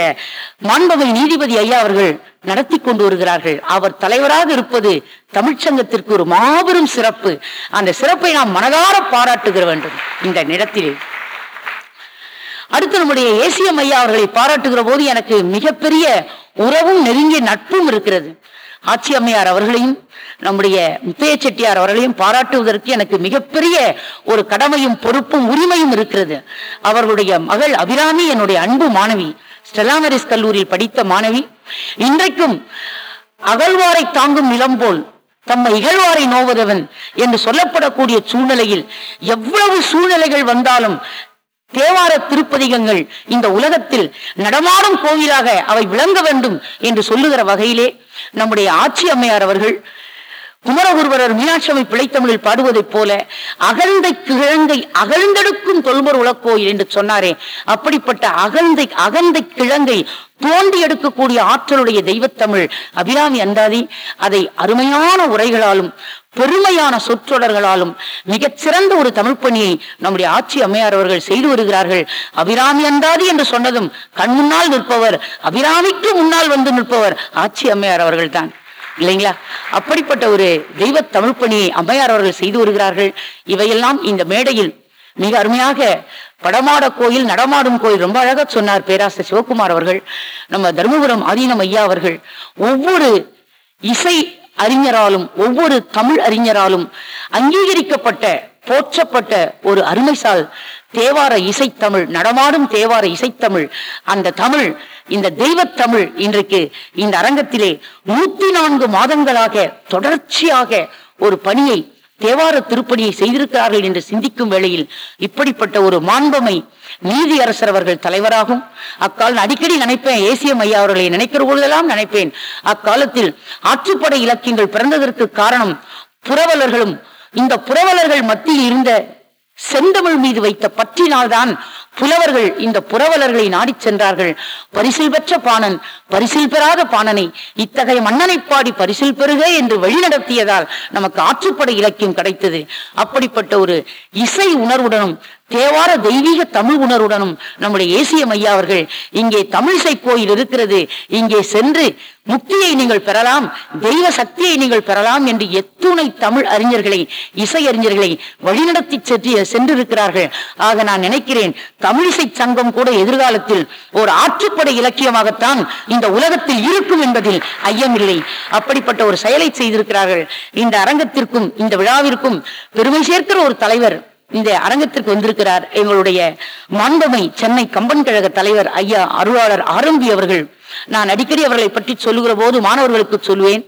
மாண்பவை நீதிபதி ஐயா அவர்கள் நடத்தி கொண்டு வருகிறார்கள். அவர் தலைவராக இருப்பது தமிழ்ச்சங்கத்திற்கு ஒரு மாபெரும் சிறப்பு. அந்த சிறப்பை நாம் மனதார பாராட்டுகிற வேண்டும் இந்த நிலத்திலே அடுத்து நம்முடைய ஏசியம் ஐயா அவர்களை பாராட்டுகிற போது எனக்கு மிகப்பெரிய உறவும் நெருங்கிய நட்பும் இருக்கிறது. ஆச்சி அம்மையார் அவர்களையும் நம்முடைய முத்தைய செட்டியார் அவர்களையும் பாராட்டுவதற்கு எனக்கு மிகப்பெரிய ஒரு கடமையும் பொறுப்பும் உரிமையும் இருக்கிறது. அவர்களுடைய மகள் அபிராமி என்னுடைய அன்பு மாணவி ஸ்டெலாமரிஸ் கல்லூரியில் படித்த மாணவி இன்றைக்கும் அகழ்வாரை தாங்கும் நிலம் போல் தம்மை இகழ்வாரை நோவதவன் என்று சொல்லப்படக்கூடிய சூழ்நிலையில் எவ்வளவு சூழ்நிலைகள் வந்தாலும் தேவார திருப்பதிகங்கள் இந்த உலகத்தில் நடமாடும் கோவிலாக அவை விளங்க வேண்டும் என்று சொல்லுகிற வகையிலே நம்முடைய ஆட்சி அம்மையார் அவர்கள் குமரகுருவரர் மீனாட்சமை பிழைத்தமிழில் பாடுவதைப் போல அகழ்ந்தை கிழங்கை அகழ்ந்தெடுக்கும் தொல்பர் உலக்கோயில் என்று சொன்னாரே. அப்படிப்பட்ட அகழ்ந்தை அகழ்ந்தை கிழங்கை தோண்டி எடுக்கக்கூடிய ஆற்றலுடைய தெய்வத்தமிழ் அபிராமி அந்தாதி அதை அருமையான உரைகளாலும் பெருமையான சொற்றொடர்களாலும் மிகச்சிறந்த ஒரு தமிழ் பணியை நம்முடைய ஆட்சி அம்மையார் அவர்கள் செய்து வருகிறார்கள். அபிராமி அந்தாதி என்று சொன்னதும் கண் முன்னால் நிற்பவர் அபிராமிக்கு முன்னால் வந்து நிற்பவர் ஆட்சி அம்மையார் அவர்கள்தான். இல்லைங்களா? அப்படிப்பட்ட ஒரு தெய்வ தமிழ் பணியை அம்மையார் அவர்கள் செய்து வருகிறார்கள். இவையெல்லாம் இந்த மேடையில் மிக அருமையாக படமாட கோயில் நடமாடும் கோயில் ரொம்ப அழகா சொன்னார் பேராசிரியர் சிவகுமார் அவர்கள். நம்ம தருமபுரம் ஆதீனம் ஐயா அவர்கள். ஒவ்வொரு இசை அறிஞராலும் ஒவ்வொரு தமிழ் அறிஞராலும் அங்கீகரிக்கப்பட்ட போற்றப்பட்ட ஒரு அருமைசால் தேவார இசைத்தமிழ் நடமாடும் தேவார இசைத்தமிழ் அந்த தமிழ் இந்த தெய்வத்தமிழ் இன்றைக்கு இந்த அரங்கத்திலே நூத்தி நான்கு மாதங்களாக தொடர்ச்சியாக ஒரு பணியை தேவார திருப்பணியை செய்திருக்கிறார்கள் என்று சிந்திக்கும் வேளையில் இப்படிப்பட்ட ஒரு மாண்பமை நீதி அரசர் அவர்கள் தலைவராகும். அக்காலம் அடிக்கடி நினைப்பேன் ஏசியம் ஐயா அவர்களை நினைக்கிற பொழுதெல்லாம் நினைப்பேன். அக்காலத்தில் ஆற்றுப்படை இலக்கியங்கள் பிறந்ததற்கு காரணம் புரவலர்களும் இந்த புரவலர்கள் மத்தியில் இருந்த செந்தமிழ் மீது வைத்த பற்றினால்தான் புலவர்கள் இந்த புரவலர்களை நாடிச் சென்றார்கள். பரிசில் பெற்ற பாணன் பரிசில் பெறாத பாணனை இத்தகைய மன்னனை பாடி பரிசில் பெறுக என்று வழிநடத்தியதால் நமக்கு ஆற்றுப்படை இலக்கியம் கிடைத்தது. அப்படிப்பட்ட ஒரு இசை உணர்வுடனும் தேவார தெய்வீக தமிழ் உணர்வுடனும் நம்முடைய ஏசிய மையா அவர்கள் இங்கே தமிழிசை கோயில் இருக்கிறது. இங்கே சென்று முக்தியை நீங்கள் பெறலாம் தெய்வ சக்தியை நீங்கள் பெறலாம் என்று எத்துணை தமிழ் அறிஞர்களை இசையறிஞர்களை வழிநடத்தி சென்று சென்றிருக்கிறார்கள். ஆக நான் நினைக்கிறேன் தமிழிசை சங்கம் கூட எதிர்காலத்தில் ஒரு ஆற்றுப்படை இலக்கியமாகத்தான் இந்த உலகத்தில் இருக்கும் என்பதில் ஐயமில்லை. அப்படிப்பட்ட ஒரு செயலை செய்திருக்கிறார்கள். இந்த அரங்கத்திற்கும் இந்த விழாவிற்கும் பெருமை சேர்க்கிற ஒரு தலைவர் இந்த அரங்கத்திற்கு வந்திருக்கிறார் எங்களுடைய மாண்பமை சென்னை கம்பன் கழக தலைவர் ஐயா அருளாளர் ஆரம்பி அவர்கள். நான் அடிக்கடி அவர்களை பற்றி சொல்லுகிற போது மாணவர்களுக்கு சொல்லுவேன்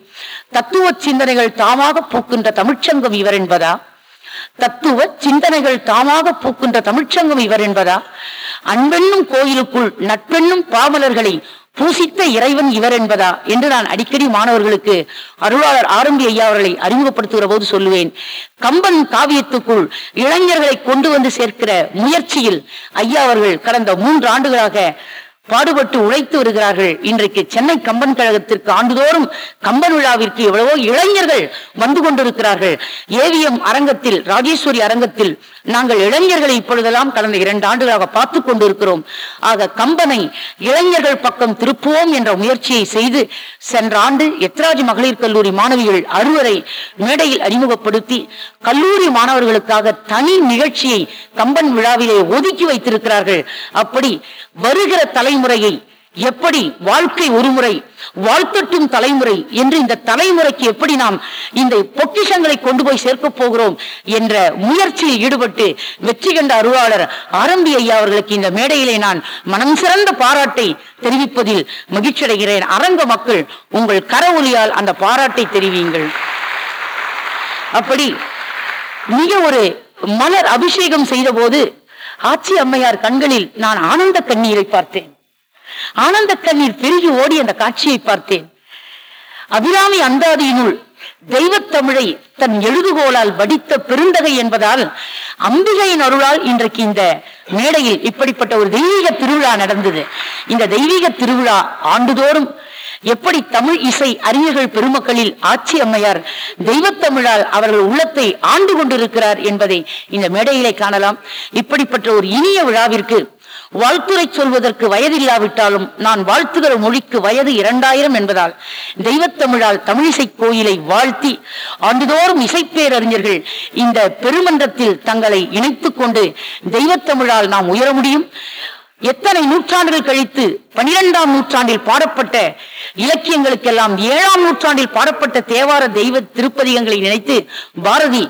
தத்துவ சிந்தனைகள் தாமாக பூக்கின்ற தமிழ்ச்சங்கம் இவர் என்பதா? தத்துவ சிந்தனைகள் தாமாக பூக்கின்ற தமிழ்ச்சங்கம் இவர் என்பதா? அன்பென்னும் கோயிலுக்குள் நட்பென்னும் பாமலர்களை பூசித்த இறைவன் இவர் என்பதா என்று நான் அடிக்கடி மாணவர்களுக்கு அருளாளர் ஆரம்பி ஐயா அவர்களை அறிமுகப்படுத்துகிற போது சொல்லுவேன். கம்பன் காவியத்துக்குள் இளைஞர்களை கொண்டு வந்து சேர்க்கிற முயற்சியில் ஐயா அவர்கள் கடந்த மூன்று ஆண்டுகளாக பாடுபட்டு உழைத்து வருகிறார்கள். இன்றைக்கு சென்னை கம்பன் கழகத்திற்கு ஆண்டுதோறும் கம்பன் விழாவிற்கு எவ்வளவோ இளைஞர்கள் வந்து கொண்டிருக்கிறார்கள். ஏவிஎம் அரங்கத்தில் ராஜேஸ்வரி அரங்கத்தில் நாங்கள் இளைஞர்களை இப்பொழுதெல்லாம் கடந்த இரண்டு ஆண்டுகளாக பார்த்து கொண்டிருக்கிறோம். ஆக கம்பனை இளைஞர்கள் பக்கம் திருப்புவோம் என்ற முயற்சியை செய்து சென்ற ஆண்டு எத்ராஜ் மகளிர் கல்லூரி மாணவிகள் அறுவரை மேடையில் அறிமுகப்படுத்தி கல்லூரி மாணவர்களுக்காக தனி நிகழ்ச்சியை கம்பன் விழாவிலே ஒதுக்கி வைத்திருக்கிறார்கள். அப்படி வருகிற தலைமுறையை. எப்படி வாழ்க்கை ஒருமுறை வாழ்த்தட்டும் தலைமுறை என்று இந்த தலைமுறைக்கு எப்படி நாம் இந்த பொக்கிஷங்களை கொண்டு போய் சேர்க்க போகிறோம் என்ற முயற்சியில் ஈடுபட்டு வெற்றி கண்ட அருவாளர் ஆரம்பி ஐயா அவர்களுக்கு இந்த மேடையிலே நான் மனம் சிறந்த பாராட்டை தெரிவிப்பதில் மகிழ்ச்சியடைகிறேன். அரங்க மக்கள் உங்கள் கரவொலியால் அந்த பாராட்டை தெரிவியுங்கள். அப்படி மிக ஒரு மலர் அபிஷேகம் செய்த போது ஆட்சி அம்மையார் கண்களில் நான் ஆனந்த கண்ணீரை பார்த்தேன். ஆனந்த கண்ணீர் பெருகி ஓடி அந்த காட்சியை பார்த்தேன். அபிராமி அந்தாதியினுள் தெய்வத்தமிழை தன் எழுதுகோலால் வடித்த பெருந்தகை என்பதால் அம்பிகையின் அருளால் இன்றைக்கு இந்த மேடையில் இப்படிப்பட்ட ஒரு தெய்வீக திருவிழா நடந்தது. இந்த தெய்வீக திருவிழா ஆண்டுதோறும் எப்படி தமிழ் இசை அறிஞர்கள் பெருமக்களில் ஆட்சி அம்மையார் தெய்வத்தமிழால் அவர்கள் உள்ளத்தை ஆண்டு கொண்டிருக்கிறார் என்பதை இந்த மேடையிலே காணலாம். இப்படிப்பட்ட ஒரு இனிய விழாவிற்கு வாழ்த்துரை சொல்வதற்கு வயதில்லாவிட்டாலும் நான் வாழ்த்துகிற மொழிக்கு வயது இரண்டாயிரம் என்பதால் தெய்வத்தமிழால் தமிழிசை கோயிலை வாழ்த்தி ஆண்டுதோறும் இசைப்பேரறிஞர்கள் இந்த பெருமன்றத்தில் தங்களை இணைத்துக் கொண்டு தெய்வத்தமிழால் நாம் உயர முடியும். எத்தனை நூற்றாண்டுகள் கழித்து பனிரெண்டாம் நூற்றாண்டில் பாடப்பட்ட இலக்கியங்களுக்கெல்லாம் ஏழாம் நூற்றாண்டில் பாடப்பட்ட தேவார தெய்வ திருப்பதிகங்களை நினைத்து பாரதி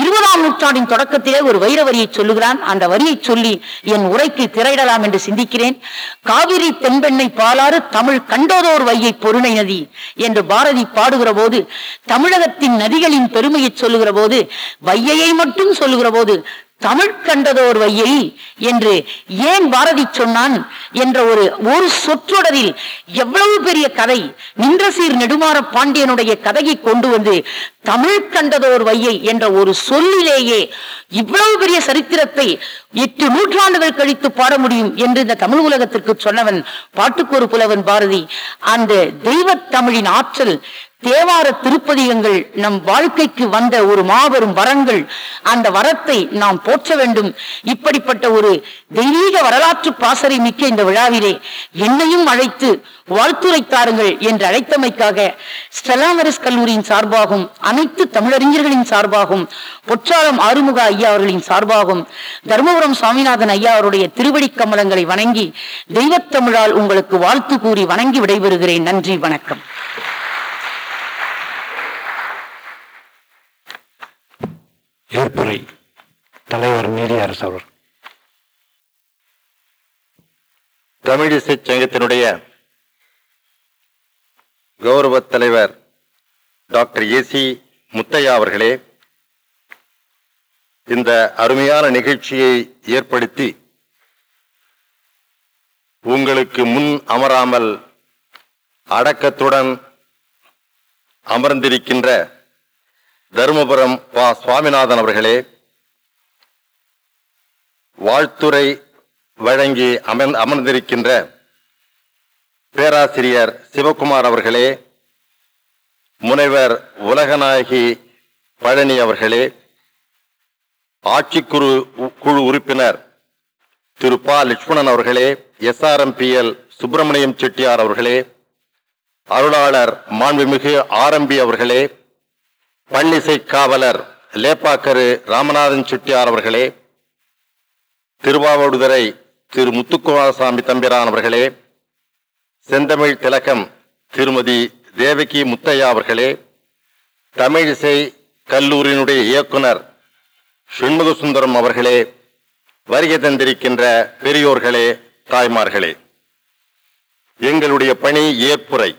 இருபதாம் நூற்றாண்டின் தொடக்கத்திலே ஒரு வைர வரியை சொல்லுகிறான். அந்த வரியை சொல்லி என் உரைக்கு திரையிடலாம் என்று சிந்திக்கிறேன். காவிரி தென்பெண்ணை பாலாறு தமிழ் கண்டோதோர் வையை பொருணை நதி என்று பாரதி பாடுகிற போது தமிழகத்தின் நதிகளின் பெருமையை சொல்லுகிற போது வையையை மட்டும் சொல்லுகிற போது தமிழ் கண்டதோர் வையை என்று ஏன் பாரதி சொன்னான் என்ற ஒரு ஒரு சொற்றொடரில் எவ்வளவு பெரிய கதை நின்றசீர் நெடுமாற பாண்டியனுடைய கதையை கொண்டு வந்து தமிழ் கண்டதோர் வையை என்ற ஒரு சொல்லிலேயே இவ்வளவு பெரிய சரித்திரத்தை எட்டு நூற்றாண்டுகள் கழித்து பாட முடியும் என்று இந்த தமிழ் உலகத்திற்கு சொன்னவன் பாட்டுக்கு ஒரு புலவன் பாரதி. அந்த தெய்வத் தமிழின் ஆற்றல் தேவார திருப்பதிகங்கள் நம் வாழ்க்கைக்கு வந்த ஒரு மாபெரும் வரங்கள். அந்த வரத்தை நாம் போற்ற வேண்டும். இப்படிப்பட்ட ஒரு தெய்வீக வரலாற்று பாசறை மிக்க இந்த விழாவிலே என்னையும் அழைத்து வாழ்த்துரைத்தாருங்கள் என்று அழைத்தமைக்காக ஸ்டெலாமரிஸ் கல்லூரியின் சார்பாகவும் அனைத்து தமிழறிஞர்களின் சார்பாகவும் பொற்றாளம் ஆறுமுக ஐயா அவர்களின் சார்பாகவும் தர்மபுரம் சுவாமிநாதன் ஐயா அவருடைய திருவடி கமலங்களை வணங்கி தெய்வத் தமிழால் உங்களுக்கு வாழ்த்து கூறி வணங்கி விடைபெறுகிறேன். நன்றி வணக்கம். ஏற்புரை. தலைவர் நீதி அவர் தமிழிசை சங்கத்தினுடைய கௌரவ தலைவர் டாக்டர் ஏ சி முத்தையா அவர்களே இந்த அருமையான நிகழ்ச்சியை ஏற்படுத்தி உங்களுக்கு முன் அமராமல் அடக்கத்துடன் அமர்ந்திருக்கின்ற தருமபுரம் பா சுவாமிநாதன் அவர்களே வாழ்த்துரை வழங்கி அமர் அமர்ந்திருக்கின்ற பேராசிரியர் சிவகுமார் அவர்களே முனைவர் உலகநாயகி பழனி அவர்களே ஆட்சிக்குழு குழு உறுப்பினர் திரு பா லட்சுமணன் அவர்களே எஸ்ஆர்எம்பிஎல் சுப்பிரமணியம் செட்டியார் அவர்களே அருளாளர் மாண்புமிகு ஆரம்பி அவர்களே பள்ளிசை காவலர் லேப்பாக்கரு ராமநாதன் செட்டியார் அவர்களே திருவாவடுதுறை திரு முத்துக்குமாரசாமி தம்பிரான் அவர்களே செந்தமிழ் திலக்கம் திருமதி தேவகி முத்தையா அவர்களே தமிழிசை கல்லூரியினுடைய இயக்குனர் ஷண்முக சுந்தரம் அவர்களே வருகை தந்திருக்கின்ற பெரியோர்களே தாய்மார்களே. எங்களுடைய பணி ஏற்புரை.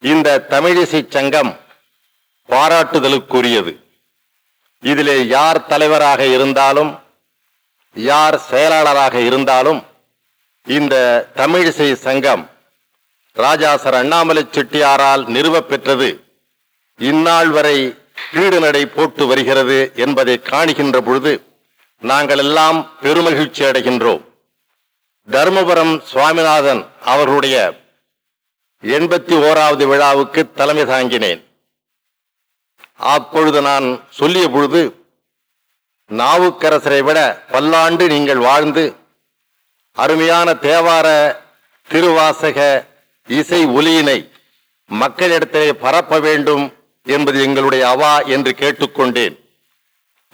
இந்த தமிழிசை சங்கம் பாராட்டுதலுக்குரியது. இதிலே யார் தலைவராக இருந்தாலும் யார் செயலாளராக இருந்தாலும் இந்த தமிழிசை சங்கம் ராஜாசர் அண்ணாமலை செட்டியாரால் நிறுவப் பெற்றது. இந்நாள் வரை கீடுநடை போட்டு வருகிறது என்பதை காணுகின்ற பொழுது நாங்கள் எல்லாம் பெருமகிழ்ச்சி அடைகின்றோம். தருமபுரம் சுவாமிநாதன் அவர்களுடைய எண்பத்தி ஓராவது விழாவுக்கு தலைமை தாங்கினேன். அப்பொழுது நான் சொல்லிய பொழுது நாவுக்கரசரை விட பல்லாண்டு நீங்கள் வாழ்ந்து அருமையான தேவார திருவாசக இசை ஒலியினை மக்களிடத்திலே பரப்ப வேண்டும் என்பது எங்களுடைய அவா என்று கேட்டுக்கொண்டேன்.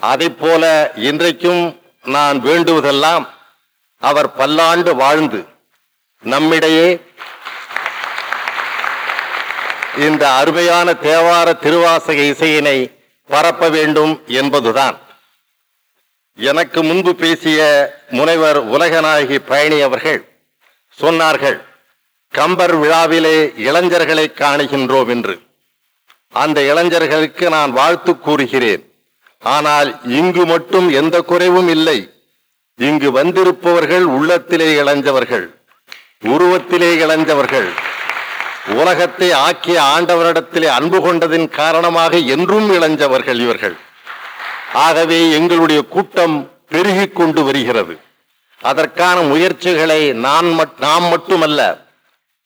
அதைப் போல இன்றைக்கும் நான் வேண்டுவதெல்லாம் அவர் பல்லாண்டு வாழ்ந்து நம்மிடையே இந்த அருமையான தேவார திருவாசக இசையினை பரப்ப வேண்டும் என்பதுதான். எனக்கு முன்பு பேசிய முனைவர் உலகநாயகி பயணி அவர்கள் சொன்னார்கள் கம்பர் விழாவிலே இளைஞர்களை காணுகின்றோம் என்று. அந்த இளைஞர்களுக்கு நான் வாழ்த்து கூறுகிறேன். ஆனால் இங்கு மட்டும் எந்த குறைவும் இல்லை. இங்கு வந்திருப்பவர்கள் உள்ளத்திலே இளைஞ்சவர்கள் உருவத்திலே இளைஞ்சவர்கள் உலகத்தை ஆக்கிய ஆண்டவரிடத்திலே அன்பு கொண்டதின் காரணமாக என்றும் இளைஞ்சவர்கள் இவர்கள். ஆகவே எங்களுடைய கூட்டம் பெருகி கொண்டு வருகிறது. அதற்கான முயற்சிகளை நான் மட்- நாம் மட்டுமல்ல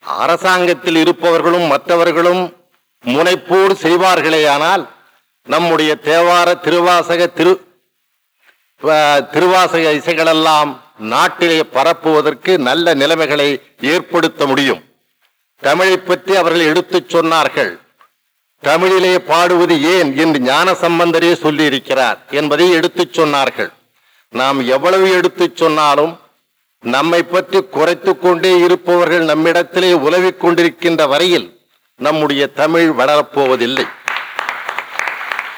அரசாங்கத்தில் இருப்பவர்களும் மற்றவர்களும் முனைப்போடு செய்வார்களேயானால் நம்முடைய தேவார திருவாசக திரு திருவாசக இசைகளெல்லாம் நாட்டிலே பரப்புவதற்கு நல்ல நிலைமைகளை ஏற்படுத்த முடியும். தமிழை பற்றி அவர்கள் எடுத்துச் சொன்னார்கள். தமிழிலே பாடுவது ஏன் என்று ஞான சம்பந்தரே சொல்லியிருக்கிறார் என்பதை எடுத்துச் சொன்னார்கள். நாம் எவ்வளவு எடுத்துச் சொன்னாலும் நம்மை பற்றி குறைத்து கொண்டே இருப்பவர்கள் நம்மிடத்திலே உலவிக் கொண்டிருக்கின்ற வரையில் நம்முடைய தமிழ் வளரப்போவதில்லை.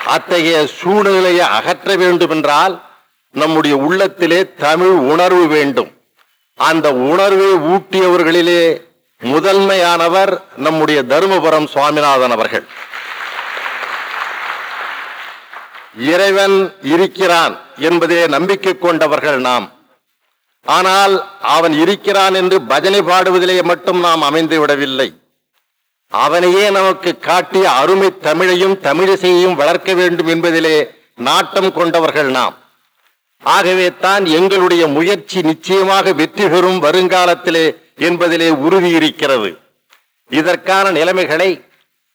அத்தகைய சூழ்நிலையை அகற்ற வேண்டும் என்றால் நம்முடைய உள்ளத்திலே தமிழ் உணர்வு வேண்டும். அந்த உணர்வை ஊட்டியவர்களிலே முதன்மையானவர் நம்முடைய தருமபுரம் சுவாமிநாதன் அவர்கள். இறைவன் இருக்கிறான் என்பதே நம்பிக்கை கொண்டவர்கள் நாம். ஆனால் அவன் இருக்கிறான் என்று பஜனை பாடுவதிலேயே மட்டும் நாம் அமைந்து விடவில்லை. அவனையே நமக்கு காட்டிய அருமை தமிழையும் தமிழிசையையும் வளர்க்க வேண்டும் என்பதிலே நாட்டம் கொண்டவர்கள் நாம். ஆகவே தான் எங்களுடைய முயற்சி நிச்சயமாக வெற்றி பெறும் வருங்காலத்திலே என்பதிலே உறுதி இருக்கிறது. இதற்கான நிலைமைகளை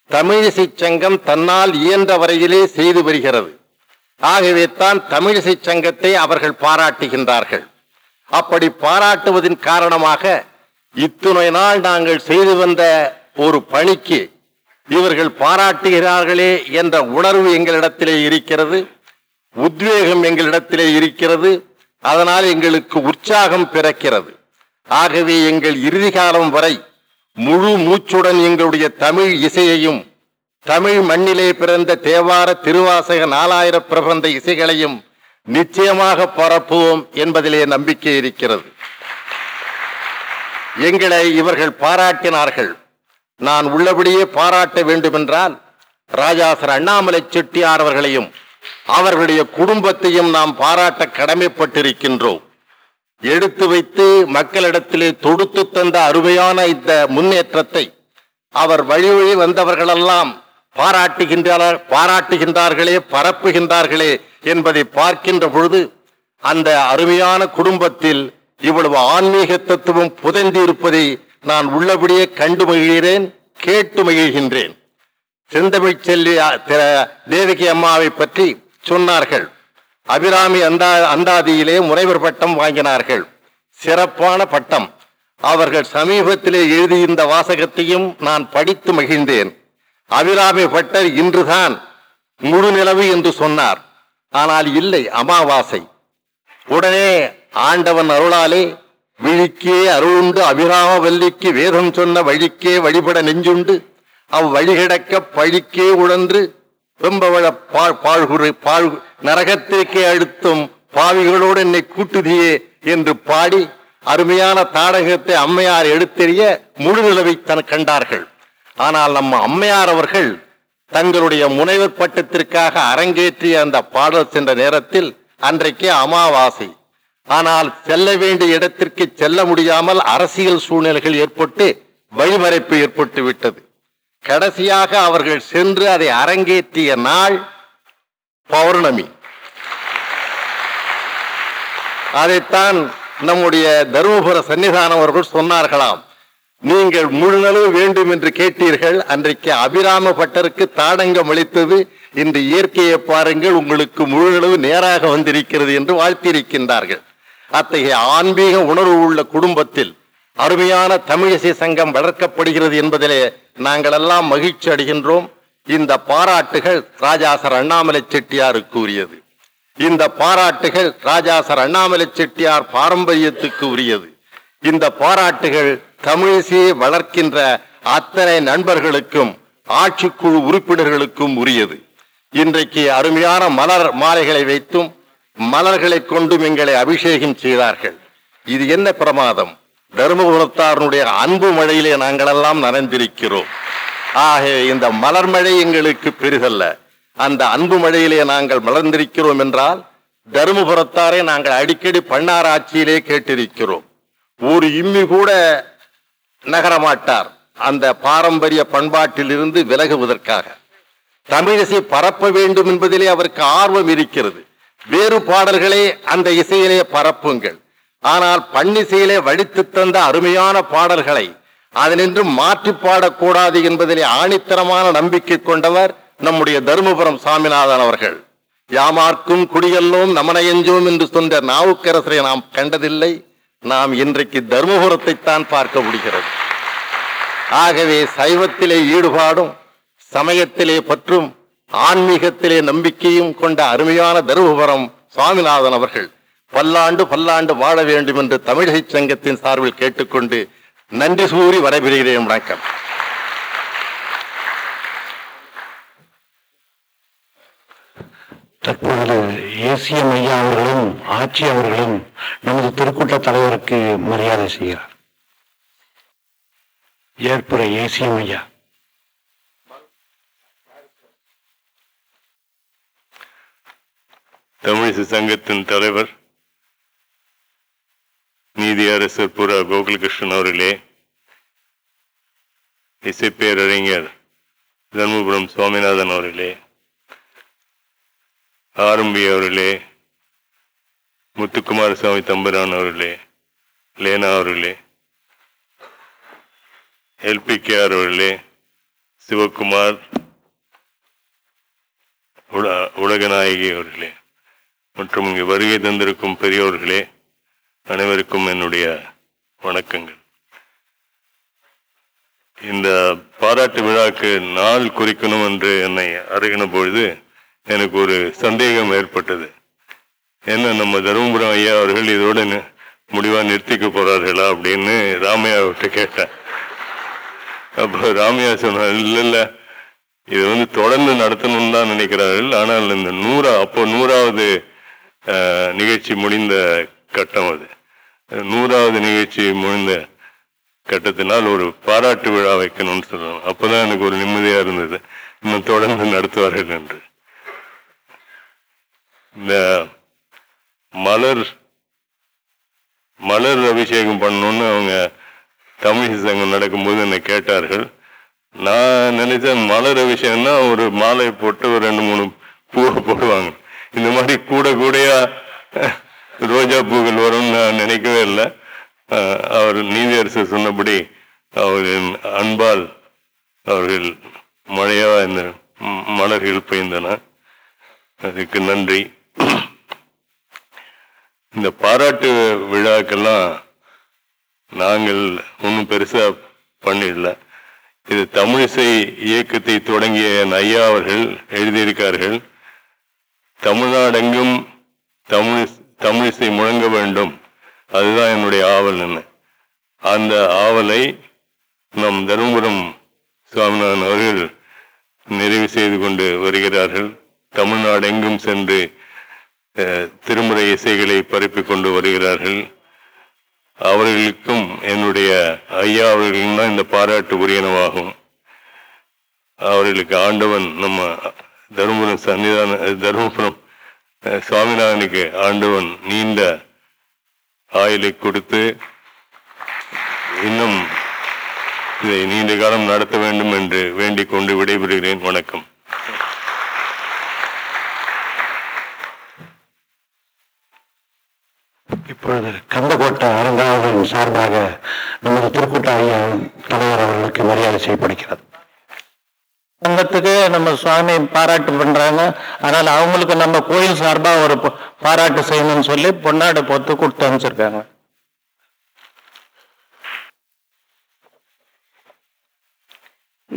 தமிழிசை சங்கம் தன்னால் இயன்ற வரையிலே செய்து வருகிறது. ஆகவே தான் தமிழிசை சங்கத்தை அவர்கள் பாராட்டுகின்றார்கள். அப்படி பாராட்டுவதன் காரணமாக இத்துணை நாள் நாங்கள் செய்து வந்த ஒரு பணிக்கு இவர்கள் பாராட்டுகிறார்களே என்ற உணர்வு எங்களிடத்திலே இருக்கிறது. உத்வேகம் எங்களிடத்திலே இருக்கிறது. அதனால் எங்களுக்கு உற்சாகம் பிறக்கிறது. ஆகவே எங்கள் இறுதி காலம் வரை முழு மூச்சுடன் எங்களுடைய தமிழ் இசையையும் தமிழ் மண்ணிலே பிறந்த தேவார திருவாசக நாலாயிர பிரபந்த இசைகளையும் நிச்சயமாக பரப்புவோம் என்பதிலே நம்பிக்கை இருக்கிறது. எங்களை இவர்கள் பாராட்டினார்கள். நான் உள்ளபடியே பாராட்ட வேண்டுமென்றால் ராஜாசர் அண்ணாமலை செட்டியார் அவர்களையும் அவர்களுடைய குடும்பத்தையும் நாம் பாராட்ட கடமைப்பட்டிருக்கின்றோம். எடுத்து வைத்து மக்களிடத்திலே தொடுத்து தந்த அருமையான இந்த முன்னேற்றத்தை அவர் வழி வழி வந்தவர்களெல்லாம் பாராட்டுகின்றனர் பாராட்டுகின்றார்களே பரப்புகின்றார்களே என்பதை பார்க்கின்ற பொழுது அந்த அருமையான குடும்பத்தில் இவ்வளவு ஆன்மீக தத்துவம் புதைந்து இருப்பதை நான் உள்ளபடியே கண்டு மகிழ்கிறேன் கேட்டு மகிழ்கின்றேன். செந்தமிழ் செல்வி தேவகி அம்மாவை பற்றி சொன்னார்கள். அபிராமி அந்தா அந்தாதியிலே முனைவர் பட்டம் வாங்கினார்கள். சிறப்பான பட்டம். அவர்கள் சமீபத்திலே எழுதியிருந்த வாசகத்தையும் நான் படித்து மகிழ்ந்தேன். அபிராமி பட்டர் இன்றுதான் முழு நிலவு என்று சொன்னார். ஆனால் இல்லை அமாவாசை. உடனே ஆண்டவன் அருளாலே விழிக்கே அருளுண்டு அபிராமவல்லிக்கு வேதம் சொன்ன வழிக்கே வழிபட நெஞ்சுண்டு அவ்வழிகிடக்க பழிக்கே உழன்று வெம்பவள பாழ் பாழ்குறு பாழ் நரகத்திற்கே அழுத்தும் பாவிகளோடு என்னை கூட்டுதியே என்று பாடி அருமையான தாடகத்தை அம்மையார் எடுத்தெறிய முழு நிலவை தன் கண்டார்கள். ஆனால் நம்ம அம்மையார் அவர்கள் தங்களுடைய முனைவர் பட்டத்திற்காக அரங்கேற்றிய அந்த பாடல் சென்ற நேரத்தில் அன்றைக்கே அமாவாசை. ஆனால் செல்ல வேண்டிய இடத்திற்கு செல்ல முடியாமல் அரசியல் சூழ்நிலைகள் ஏற்பட்டு வழிமறைப்பு ஏற்பட்டு விட்டது. கடைசியாக அவர்கள் சென்று அதை அரங்கேற்றிய நாள் பௌர்ணமி. அதைத்தான் நம்முடைய தருமபுர சன்னிதானம் அவர்கள் சொன்னார்களாம். நீங்கள் முழுநலவு வேண்டும் என்று கேட்டீர்கள். அன்றைக்கு அபிராம பட்டருக்கு தாடங்கம் அளித்தது. இன்று இயற்கையை பாருங்கள் உங்களுக்கு முழுநலவு நேராக வந்திருக்கிறது என்று வாழ்த்தியிருக்கின்றார்கள். அத்தகைய ஆன்மீக உணர்வு உள்ள குடும்பத்தில் அருமையான தமிழிசை சங்கம் வளர்க்கப்படுகிறது என்பதிலே நாங்கள் எல்லாம் மகிழ்ச்சி அடைகின்றோம். இந்த பாராட்டுகள் ராஜாசர் அண்ணாமலை செட்டியாருக்கு உரியது இந்த பாராட்டுகள் ராஜாசர் அண்ணாமலை செட்டியார் பாரம்பரியத்துக்கு உரியது. இந்த பாராட்டுகள் தமிழிசையை வளர்க்கின்ற அத்தனை நண்பர்களுக்கும் ஆட்சிக்குழு உறுப்பினர்களுக்கும் உரியது. இன்றைக்கு அருமையான மலர் மாலைகளை வைத்தும் மலர்களை கொண்டும் எங்களை அபிஷேகம் செய்தார்கள். இது என்ன பிரமாதம்? தருமபுரத்தாருடைய அன்பு மழையிலே நாங்களெல்லாம் நனைந்திருக்கிறோம் ஆக இந்த மலர் மழை எங்களுக்கு பெரிதல்ல அந்த அன்பு மழையிலே நாங்கள் மலர்ந்திருக்கிறோம் என்றால் தருமபுரத்தாரை நாங்கள் அடிக்கடி பன்னாராட்சியிலே கேட்டிருக்கிறோம். ஒரு இம்மி கூட நகரமாட்டார். அந்த பாரம்பரிய பண்பாட்டிலிருந்து விலகுவதற்காக. தமிழிசை பரப்ப வேண்டும் என்பதிலே அவருக்கு ஆர்வம் இருக்கிறது. வேறு பாடல்களை அந்த இசையிலே பரப்புங்கள். ஆனால் பன்னிசையிலே வடித்து தந்த அருமையான பாடல்களை அதனின்று மாற்றி பாடக்கூடாது என்பதிலே ஆணித்தரமான நம்பிக்கை கொண்டவர் நம்முடைய தருமபுரம் சாமிநாதன் அவர்கள். யாமார்க்கும் குடியல்லோம் நமனையஞ்சோம் என்று சொன்ன நாவுக்கரசரை நாம் கண்டதில்லை. நாம் இன்றைக்கு தருமபுரத்தை தான் பார்க்க முடிகிறது. ஆகவே சைவத்திலே ஈடுபாடும் சமயத்திலே பற்றும் ஆன்மீகத்திலே நம்பிக்கையும் கொண்ட அருமையான தருமபுரம் சுவாமிநாதன் அவர்கள் பல்லாண்டு பல்லாண்டு வாழ வேண்டும் என்று தமிழக சங்கத்தின் சார்பில் கேட்டுக்கொண்டு நன்றி கூறி வரவிருக்கிறேன் வணக்கம். நமது ஏசிஎம் ஐயா அவர்களும் ஆட்சி அவர்களும் நமது திருக்கூட்ட தலைவருக்கு மரியாதை செய்கிறார். ஏற்புற ஏசிஎம் ஐயா தமிழிசை சங்கத்தின் தலைவர் நீதியரசர் புறா கோகுலகிருஷ்ணன் அவர்களே இசைப்பேரறிஞர் தர்மபுரம் சுவாமிநாதன் அவர்களே ஆரம்பி அவர்களே முத்துக்குமாரசாமி தம்பரான் அவர்களே லேனா அவர்களே எல்பிகேஆர் அவர்களே சிவகுமார் உல- உலகநாயகி அவர்களே மற்றும் இங்கு வருகை தந்திருக்கும் பெரியோர்களே அனைவருக்கும் என்னுடைய வணக்கங்கள். இந்த பாராட்டு விழாக்கு நாள் குறிக்கணும் என்று என்னை அருகின பொழுது எனக்கு ஒரு சந்தேகம் ஏற்பட்டது. என்ன நம்ம தருமபுரம் ஐயா அவர்கள் இதோட முடிவாக நிறுத்திக்க போறார்களா அப்படின்னு ராமையாவிட்ட கேட்டேன். அப்போ ராமையா சொன்னார் இல்லை இல்லை இது வந்து தொடர்ந்து நடத்தணும்னு தான் நினைக்கிறார்கள். ஆனால் இந்த நூறா அப்போ நூறாவது நிகழ்ச்சி முடிந்த கட்டம் அது. நூறாவது நிகழ்ச்சி முடிந்த கட்டத்தினால் ஒரு பாராட்டு விழா வைக்கணும்னு சொல்லணும். அப்போதான் எனக்கு ஒரு நிம்மதியாக இருந்தது. இன்னும் தொடர்ந்து நடத்துவார்கள் என்று. இந்த மலர் மலர் அபிஷேகம் பண்ணணும்னு அவங்க தமிழ் சங்கம் நடக்கும்போது என்னை கேட்டார்கள். நான் நினைச்சேன் மலர் அபிஷேகம்னா ஒரு மாலை போட்டு ஒரு ரெண்டு மூணு பூவை போடுவாங்க. இந்த மாதிரி கூட கூடையா ரோஜா பூக்கள் வரும்னு நான் நினைக்கவே இல்லை. அவர் நீதியரசு சொன்னபடி அவர்களின் அன்பால் அவர்கள் மழையாக இந்த மலர்கள் பெய்ந்தன. அதுக்கு நன்றி. இந்த பாராட்டு விழாக்கெல்லாம் நாங்கள் ஒன்றும் பெருசாக பண்ணிடல. இது தமிழிசை இயக்கத்தை தொடங்கிய என் ஐயா அவர்கள் எழுதியிருக்கார்கள். தமிழ்நாடெங்கும் தமிழ் தமிழிசை முழங்க வேண்டும். அதுதான் என்னுடைய ஆவல் என்ன அந்த ஆவலை நம் தருமபுரம் சுவாமிநாதன் அவர்கள் நிறைவு செய்து கொண்டு வருகிறார்கள். தமிழ்நாடு எங்கும் சென்று திருமுறை இசைகளை பரப்பிக் கொண்டு வருகிறார்கள். அவர்களுக்கும் என்னுடைய ஐயா அவர்களுக்கும் தான் இந்த பாராட்டு உரியனவாகும். அவர்களுக்கு ஆண்டவன் நம்ம தருமபுரம் சன்னிதான தருமபுரம் சுவாமிநாதனுக்கு ஆண்டவன் நீண்ட ஆயுளை கொடுத்து இன்னும் இதை நீண்ட காலம் நடத்த வேண்டும் என்று வேண்டிக் கொண்டு விடைபெறுகிறேன். வணக்கம். இப்பொழுது கந்தகோட்டை அரங்காவலின் சார்பாக நமது திருக்கூட்ட ஐயா தலைவர் அவர்களுக்கு மரியாதை செய்யப்படுகிறது சங்கத்துக்கு நம்ம சுவாமி பாராட்டு பண்றாங்க. அதனால அவங்களுக்கு நம்ம கோயில் சார்பா ஒரு பாராட்டு செய்யணும்னு சொல்லி பொன்னாடு பொத்து கொடுத்து அனுப்பிச்சிருக்காங்க.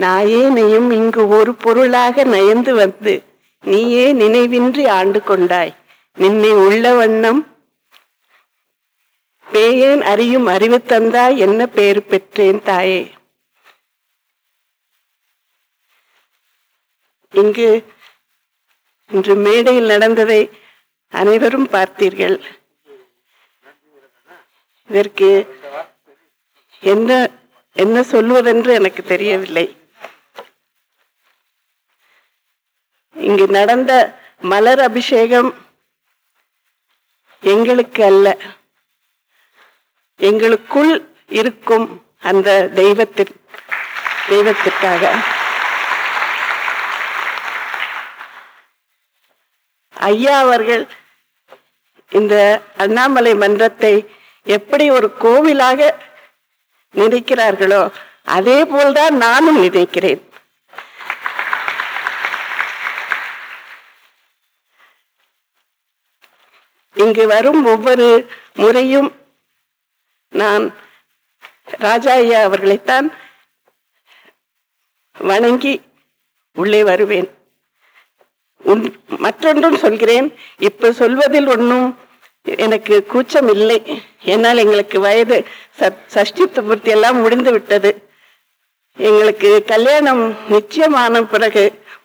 நாயேனையும் இங்கு ஒரு பொருளாக நயந்து வந்து நீயே நினைவின்றி ஆண்டு கொண்டாய். நின்னை உள்ள வண்ணம் பேயேன் அறியும் அறிவு தந்தாய் என்ன பேறு பெற்றேன் தாயே. இங்கு இன்று மேடையில் நடந்ததை அனைவரும் பார்த்தீர்கள். இதற்கு என்ன என்ன சொல்வதென்று எனக்கு தெரியவில்லை. இங்கு நடந்த மலர் அபிஷேகம் எங்களுக்கு அல்ல. எங்களுக்குள் இருக்கும் அந்த தெய்வத்தின் தெய்வத்திற்காக. ஐயா அவர்கள் இந்த அண்ணாமலை மன்றத்தை எப்படி ஒரு கோவிலாக நினைக்கிறார்களோ அதே போல்தான் நானும் நினைக்கிறேன். இங்கு வரும் ஒவ்வொரு முறையும் நான் ராஜா ஐயா அவர்களைத்தான் வணங்கி உள்ளே வருவேன். மற்றொன்றும் சொல்கிறேன். இப்ப சொல்வதில் ஒன்றும் எனக்கு கூச்சம் இல்லை என்னால் எங்களுக்கு வயது சஷ்டி துபூர்த்தி எல்லாம் முடிந்து விட்டது. எங்களுக்கு கல்யாணம் நிச்சயமான பிறகு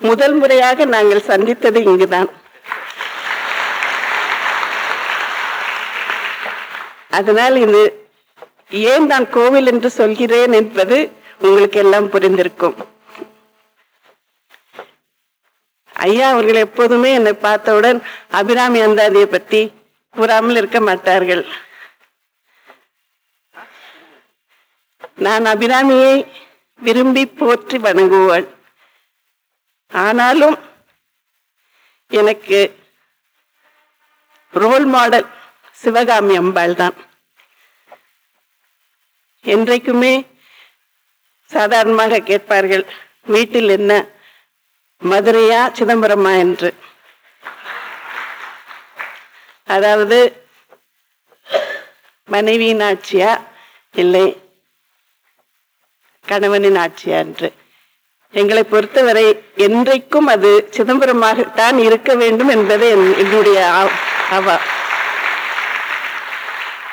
முதல் முறையாக நாங்கள் சந்தித்தது இங்குதான். அதனால் இது ஏன் நான் கோவில் என்று சொல்கிறேன் என்பது உங்களுக்கு எல்லாம் புரிந்திருக்கும். ஐயா அவர்கள் எப்போதுமே என்னை பார்த்தவுடன் அபிராமி அந்தாதியை பற்றி கூறாமல் இருக்க மாட்டார்கள். நான் அபிராமியை விரும்பி போற்றி வணங்குவாள். ஆனாலும் எனக்கு ரோல் மாடல் சிவகாமி அம்பாள் தான். என்றைக்குமே சாதாரணமாக கேட்பார்கள் வீட்டில் என்ன மதுரையா சிதம்பரமா என்று. அதாவது மனைவியின் ஆட்சியா? இல்லை. கணவனின் ஆட்சியா என்று. எங்களை பொறுத்தவரை என்றைக்கும் அது சிதம்பரமாகத்தான் இருக்க வேண்டும் என்பது என்னுடைய ஆ- அவா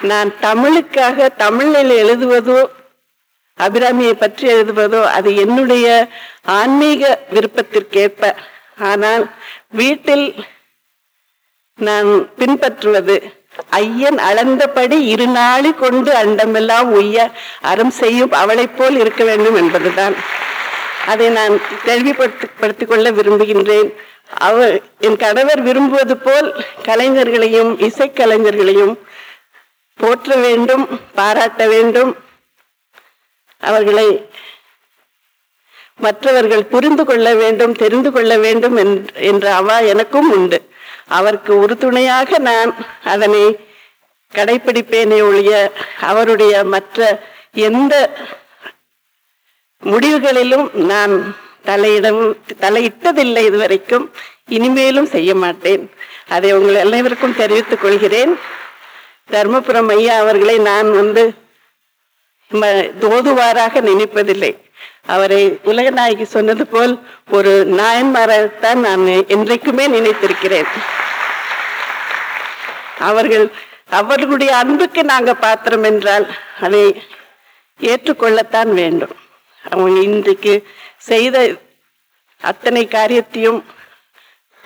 நான் தமிழுக்காக தமிழில் எழுதுவதோ அபிராமியை பற்றி எழுதுவதோ அது என்னுடைய ஆன்மீக விருப்பத்திற்கேற்ப. ஆனால் வீட்டில் நான் பின்பற்றுவது ஐயன் அளந்தபடி இரு நாளி கொண்டு அண்டமெல்லாம் உய்ய அறம் செய்யும் அவளைப் போல் இருக்க வேண்டும் என்பதுதான். அதை நான் கேள்விப்படுத்திக் கொள்ள விரும்புகின்றேன். அவர் என் கணவர் விரும்புவது போல் கலைஞர்களையும் இசைக்கலைஞர்களையும் போற்ற வேண்டும் பாராட்ட வேண்டும். அவர்களை மற்றவர்கள் புரிந்து கொள்ள வேண்டும் தெரிந்து கொள்ள வேண்டும் என்ற- என்ற அவா எனக்கும் உண்டு. அவருக்கு உறுதுணையாக நான் அதனை கடைபிடிப்பேனே ஒழிய அவருடைய மற்ற எந்த முடிவுகளிலும் நான் தலையிடவும் தலையிட்டதில்லை இதுவரைக்கும் இனிமேலும் செய்ய மாட்டேன். அதை உங்கள் அனைவருக்கும் தெரிவித்துக் கொள்கிறேன். தர்மபுரம் ஐயா அவர்களை நான் வந்து நம்ம தோதுவாராக நினைப்பதில்லை. அவரை உலகநாயகி சொன்னது போல் ஒரு நாயன்மாரைத்தான் நான் என்றைக்குமே நினைத்திருக்கிறேன். அவர்கள் அவர்களுடைய அன்புக்கு நாங்க பாத்திரம் என்றால் அதை ஏற்றுக்கொள்ளத்தான் வேண்டும். அவங்க இன்றைக்கு செய்த அத்தனை காரியத்தையும்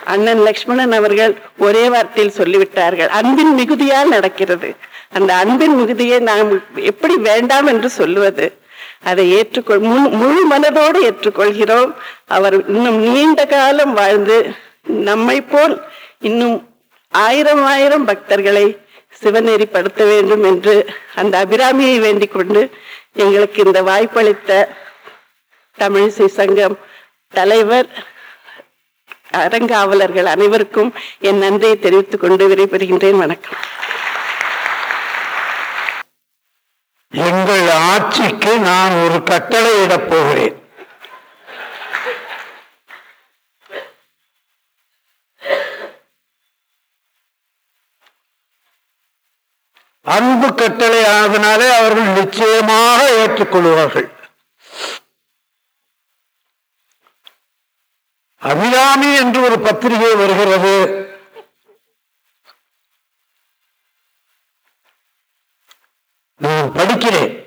அண்ணன் லக்ஷ்மணன் அவர்கள் ஒரே வார்த்தையில் சொல்லிவிட்டார்கள். அன்பின் மிகுதியால் நடக்கிறது. அந்த அன்பின் மிகுதியை நாம் எப்படி வேண்டாம் என்று சொல்லுவது அதை ஏற்றுக்கொள் முழு முழு மனதோடு ஏற்றுக்கொள்கிறோம். அவர் இன்னும் நீண்ட காலம் வாழ்ந்து நம்மை போல் இன்னும் ஆயிரம் ஆயிரம் பக்தர்களை சிவநெறிப்படுத்த வேண்டும் என்று அந்த அபிராமியை வேண்டிக் கொண்டு எங்களுக்கு இந்த வாய்ப்பளித்த தமிழிசை சங்கம் தலைவர் அறங்காவலர்கள் அனைவருக்கும் என் நன்றியை தெரிவித்துக் கொண்டு விடைபெறுகின்றேன். வணக்கம். எங்கள் ஆட்சிக்கு நான் ஒரு கட்டளை இடப் போகிறேன். அன்பு கட்டளை ஆனதுனாலே அவர்கள் நிச்சயமாக ஏற்றுக்கொள்வார்கள் அபிராமி என்று ஒரு பத்திரிகை வருகிறது. நான் படிக்கிறேன்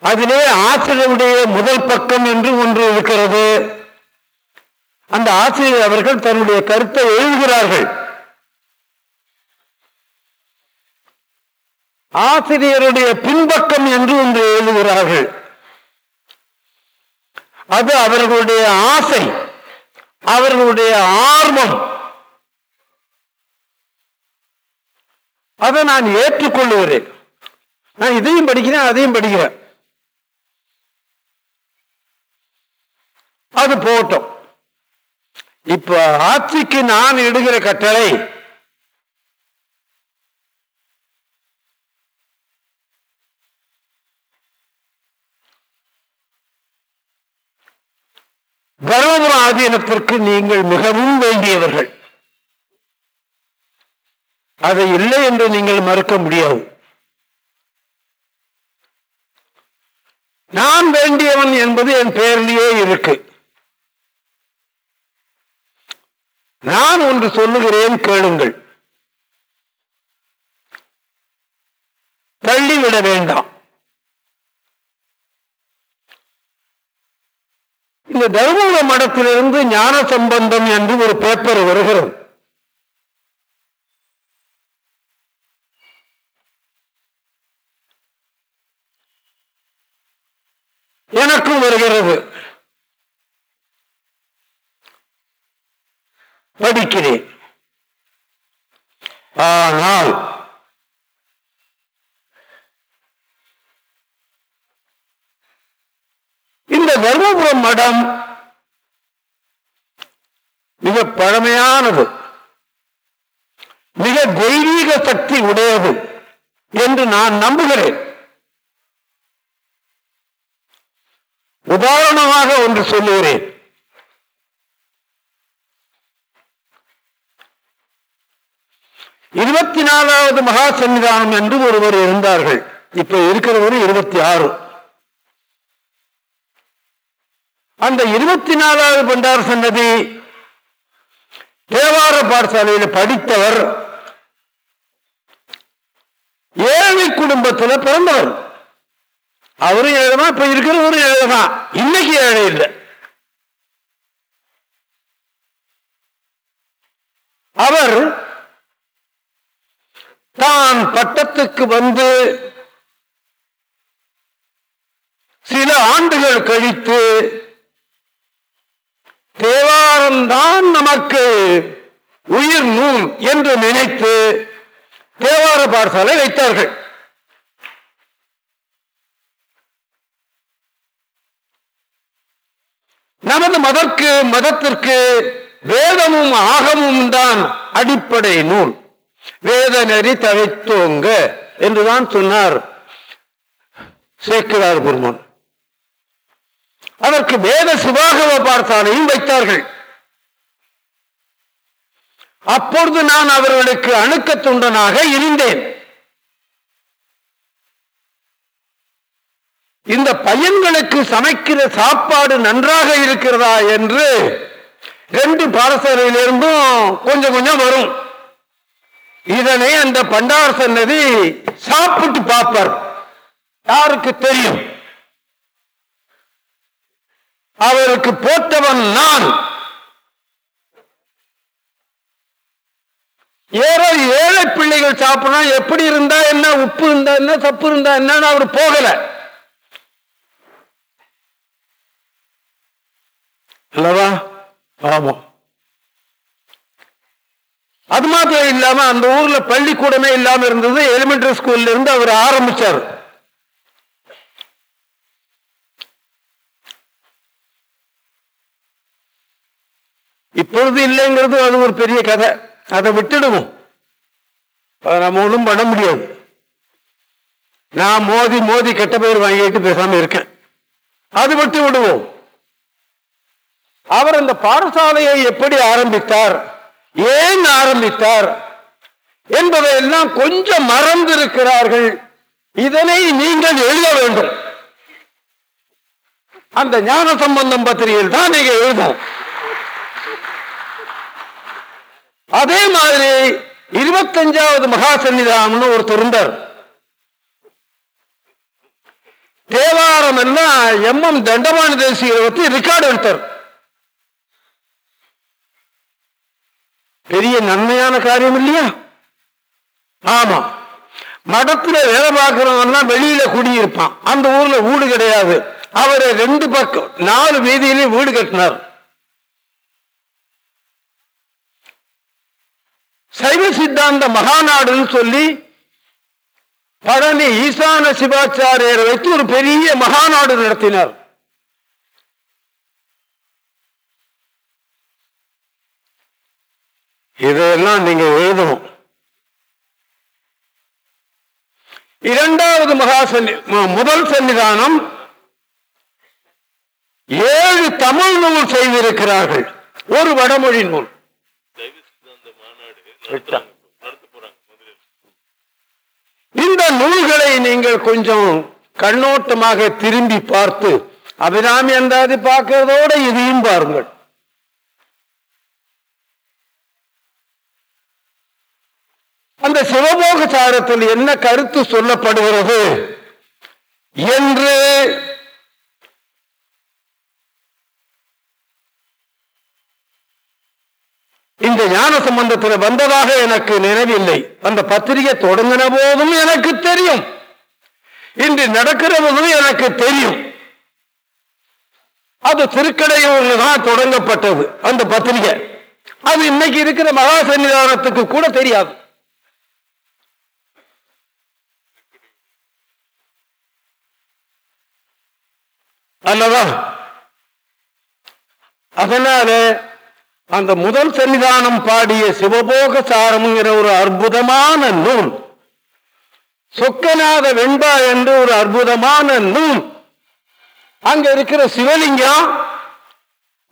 அதிலே ஆசிரியருடைய முதல் பக்கம் என்று ஒன்று இருக்கிறது. அந்த ஆசிரியர் அவர்கள் தன்னுடைய கருத்தை எழுதுகிறார்கள். ஆசிரியருடைய பின்பக்கம் என்று ஒன்று எழுதுகிறார்கள். அது அவர்களுடைய ஆசை அவர்களுடைய ஆர்வம். அதை நான் ஏற்றுக்கொள்ளுகிறேன். நான் இதையும் படிக்கிறேன் அதையும் படிக்கிறேன். அது போட்டோம் இப்ப ஆட்சிக்கு நான் இடுகிற கட்டளை தருமபுரம் ஆதீனத்திற்கு நீங்கள் மிகவும் வேண்டியவர்கள். அதை இல்லை என்று நீங்கள் மறுக்க முடியாது. நான் வேண்டியவன் என்பது என் பெயரிலேயே இருக்கு. நான் ஒன்று சொல்லுகிறேன் கேளுங்கள். தள்ளிவிட வேண்டாம். இந்த தர்மபுர மடத்திலிருந்து ஞான சம்பந்தம் என்று ஒரு பேப்பர் வருகிறது. எனக்கும் வருகிறது. படிக்கிறேன். ஆனால் இந்த தர்மபுரம் மடம் மிக பழமையானது மிக தெய்வீக சக்தி உடையது என்று நான் நம்புகிறேன் உதாரணமாக ஒன்று சொல்லுகிறேன். இருபத்தி நாலாவது மகா சன்னிதானம் என்று ஒருவர் இருந்தார்கள். இப்ப இருக்கிறவர் இருபத்தி ஆறு அந்த இருபத்தி நாலாவது பண்டார் சன்னதி தேவார பாடசாலையில் படித்தவர் ஏழை குடும்பத்தில் பிறந்தவர். அவரும் ஏழைதான் இப்ப இருக்கிறவரும் ஏழைதான். இன்னைக்கு ஏழை இல்லை. அவர் தான் பட்டத்துக்கு வந்து சில ஆண்டுகள் கழித்து தேவாரம்தான் நமக்கு உயிர் நூல் என்று நினைத்து தேவார பாடசாலை வைத்தார்கள். நமது மதற்கு மதத்திற்கு வேதமும் ஆகமும் தான் அடிப்படை நூல். வேத நெறி தழைத்தோங்க என்றுதான் சொன்னார் சேக்கிரார் பெருமான் அதற்கு வேத சிவாகவ பார்த்தானையும் வைத்தார்கள். அப்பொழுது நான் அவர்களுக்கு அணுக்க துண்டனாக இருந்தேன். இந்த பையன்களுக்கு சமைக்கிற சாப்பாடு நன்றாக இருக்கிறதா என்று ரெண்டு பாடசாலையிலிருந்தும் கொஞ்சம் கொஞ்சம் வரும். இதனை அந்த பண்டார் சன்னதி சாப்பிட்டு பார்ப்பார். யாருக்கு தெரியும்? அவருக்கு போட்டவன் நான். ஏறோ ஏழை பிள்ளைகள் சாப்பிடணும். எப்படி இருந்தா என்ன உப்பு இருந்தா என்ன சப்பு இருந்தா என்னன்னு அவர் போகல. அல்லவா? ஆமா. அது மாத்திரம் இல்லாம அந்த ஊர்ல பள்ளிக்கூடமே இல்லாம இருந்தது. எலிமெண்டரி ஸ்கூல்ல இருந்து அவர் ஆரம்பிச்சார். இப்பொழுது இல்லைங்கிறது அது ஒரு பெரிய கதை. அதை விட்டுடுவோம். நம்ம ஒன்றும் பண்ண முடியாது. நான் மோதி மோதி கெட்ட பேர் வாங்கிட்டு பேசாம இருக்கேன். அது விட்டு விடுவோம். அவர் அந்த பாடசாலையை எப்படி ஆரம்பித்தார்? ஏன் ஆரம்பித்தார்? என்பதை எல்லாம் கொஞ்சம் மறந்திருக்கிறார்கள். இதனை நீங்கள் எழுத வேண்டும். அந்த ஞான சம்பந்தம் பத்திரிகையில் தான் நீங்க எழுதும் அதே மாதிரி இருபத்தஞ்சாவது மகா சன்னிதானம்னு ஒரு இருந்தார். தேவாரம் எல்லாம் எம் எம் தண்டமான தேசியரை பத்தி ரெக்கார்டு எடுத்தார். பெரிய நன்மையான காரியம் இல்லையா? ஆமா. மடத்துல வேலை பார்க்கிறவன் வெளியில குடியிருப்பான். அந்த ஊர்ல வீடு கிடையாது. அவர் ரெண்டு பக்கம் நாலு வீதியிலையும் வீடு கட்டினார். சைவ சித்தாந்த மகாநாடுன்னு சொல்லி பழனி ஈசான சிவாச்சாரியரை வைத்து ஒரு பெரிய மகாநாடு நடத்தினார். இதையெல்லாம் நீங்க எழுதணும். இரண்டாவது மகா சன்னி முதல் சன்னிதானம் ஏழு தமிழ் நூல் செய்திருக்கிறார்கள். ஒரு வடமொழி நூல். இந்த நூல்களை நீங்கள் கொஞ்சம் கண்ணோட்டமாக திரும்பி பார்த்து அபிராமி அந்தாதி பார்க்கிறதோட இதையும் பாருங்கள். அந்த சிவபோக சாரத்தில் என்ன கருத்து சொல்லப்படுகிறது என்று இந்த ஞான சம்பந்தத்தில் வந்ததாக எனக்கு நினைவில்லை. அந்த பத்திரிகை தொடங்கின போதும் எனக்கு தெரியும். இன்று நடக்கிற போதும் எனக்கு தெரியும். அது திருக்கடையூர்ல தான் தொடங்கப்பட்டது அந்த பத்திரிகை. அது இன்னைக்கு இருக்கிற மகா சன்னிதானத்துக்கு கூட தெரியாது. அல்லவா அதனால அந்த முதல் சன்னிதானம் பாடிய சிவபோக சாரம்ங்கிற ஒரு அற்புதமான நூல் சொக்கநாத வெண்பா என்று ஒரு அற்புதமான நூல் அங்க இருக்கிற சிவலிங்கம்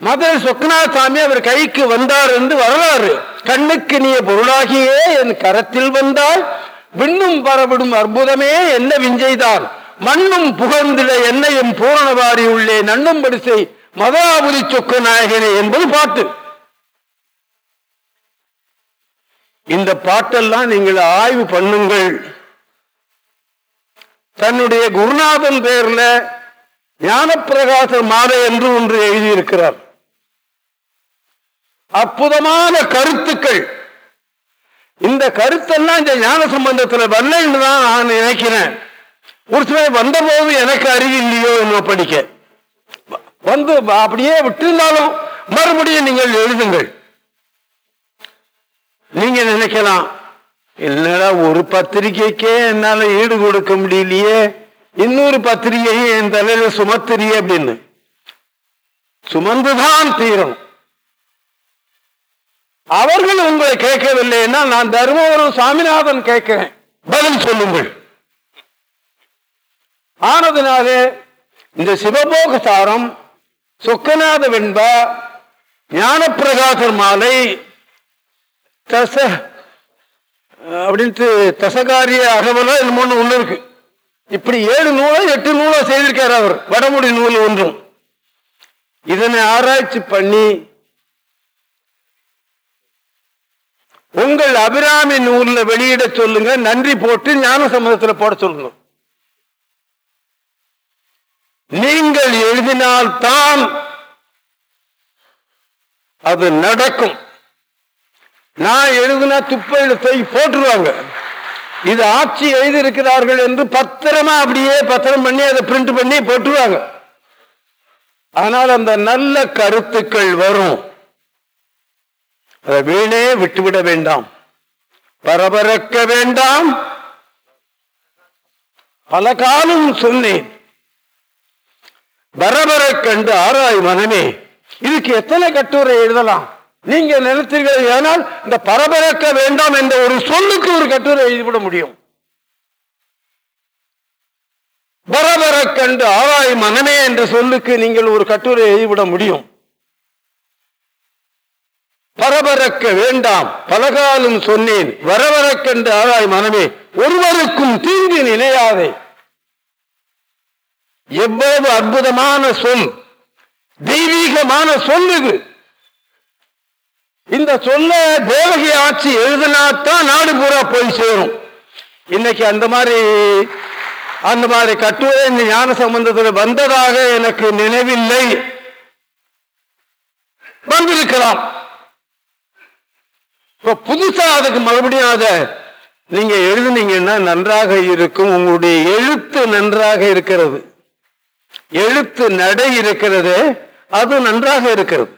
மதுரை சொக்கநாத சாமி அவர் கைக்கு வந்தார் என்று வரலாறு. கண்ணுக்கு நீ பொருளாகியே என் கரத்தில் வந்தால் விண்ணும் பரவிடும் அற்புதமே என்ன விஞ்சைதான் மண்ணும் புகழ்ந்திட என்னையும் பூரணவாரி உள்ளே நண்ணும் படிசை மதாபுரி சொக்கு நாயகனே என்பது பாட்டு. இந்த பாட்டெல்லாம் நீங்கள் ஆய்வு பண்ணுங்கள். தன்னுடைய குருநாதன் பேர்ல ஞானப்பிரகாச மாலை என்று ஒன்று எழுதியிருக்கிறார். அற்புதமான கருத்துக்கள். இந்த கருத்தெல்லாம் இந்த ஞான சம்பந்தத்துல வரலன்னு தான் நான் நினைக்கிறேன். ஒரு சிலர் வந்தபோது எனக்கு அறிவு இல்லையோ என்ன படிக்க. வந்து அப்படியே விட்டிருந்தாலும் மறுபடியும் நீங்கள் எழுதுங்கள். நீங்க நினைக்கலாம்? என்னடா ஒரு பத்திரிகைக்கே என்னால ஈடு கொடுக்க முடியலையே. இன்னொரு பத்திரிகையை என் தலையில சுமத்திரியே அப்படின்னு. சுமந்துதான் தீரும். அவர்கள் உங்களை கேட்கவில்லைன்னா நான் தருமபுரம் சாமிநாதன் கேட்கிறேன். பதில் சொல்லுங்கள். ஆனதுனாலே இந்த சிவபோக சாரம் சொக்கநாத வெண்பா ஞானப்பிரகாசர் மாலை தச அப்படின்ட்டு தசகாரிய அகவலோ என்னமோ ஒண்ணு இருக்கு. இப்படி ஏழு நூலோ எட்டு நூலோ செய்திருக்கார் அவர். வடமொழி நூல் ஒன்றும். இதனை ஆராய்ச்சி பண்ணி உங்கள் அபிராமி நூலில் வெளியிட சொல்லுங்க நன்றி போட்டு ஞான சம்மதத்தில் போட சொல்லுங்க. நீங்கள் எழுதினால்தான் அது நடக்கும். நான் எழுதினா துப்பையில் தூக்கி போட்டுருவாங்க. இது ஆட்சி எழுதியிருக்கிறார்கள் என்று பத்திரமா அப்படியே பத்திரம் பண்ணி அதை பிரிண்ட் பண்ணி போட்டுருவாங்க. ஆனால் அந்த நல்ல கருத்துக்கள் வரும். அதை வீணே விட்டுவிட வேண்டாம். பரபரக்க வேண்டாம். பல காலம் சொன்னேன். பரபரை கண்டு ஆராய் மனமே. இதுக்கு எத்தனை கட்டுரை எழுதலாம்? நீங்க நினைத்தீர்கள் ஏனால் இந்த பரபரக்க வேண்டாம் என்ற ஒரு சொல்லுக்கு ஒரு கட்டுரை எழுதிவிட முடியும். பரபர கண்டு ஆராய் மனமே என்ற சொல்லுக்கு நீங்கள் ஒரு கட்டுரை எழுதிவிட முடியும். பரபரக்க வேண்டாம் பலகாலம் சொன்னேன். வரவரக்கென்று ஆராய் மனமே. ஒருவருக்கும் தீங்கு நினையாதே. எவ்வளவு அற்புதமான சொல் தெய்வீகமான சொல் இது. இந்த சொல்ல தேவகி ஆட்சி எழுதினாத்தான் நாடு பூரா போய் சேரும். இன்னைக்கு அந்த மாதிரி அந்த மாதிரி கட்டுரை இந்த ஞான சம்பந்தத்தில் வந்ததாக எனக்கு நினைவில்லை. வந்திருக்கலாம். இப்ப புதுசா அதுக்கு மறுபடியும் அதை நீங்க எழுதுனீங்கன்னா நன்றாக இருக்கும். உங்களுடைய எழுத்து நன்றாக இருக்கிறது. எழுத்து நடை இருக்கிறது அது நன்றாக இருக்கிறது.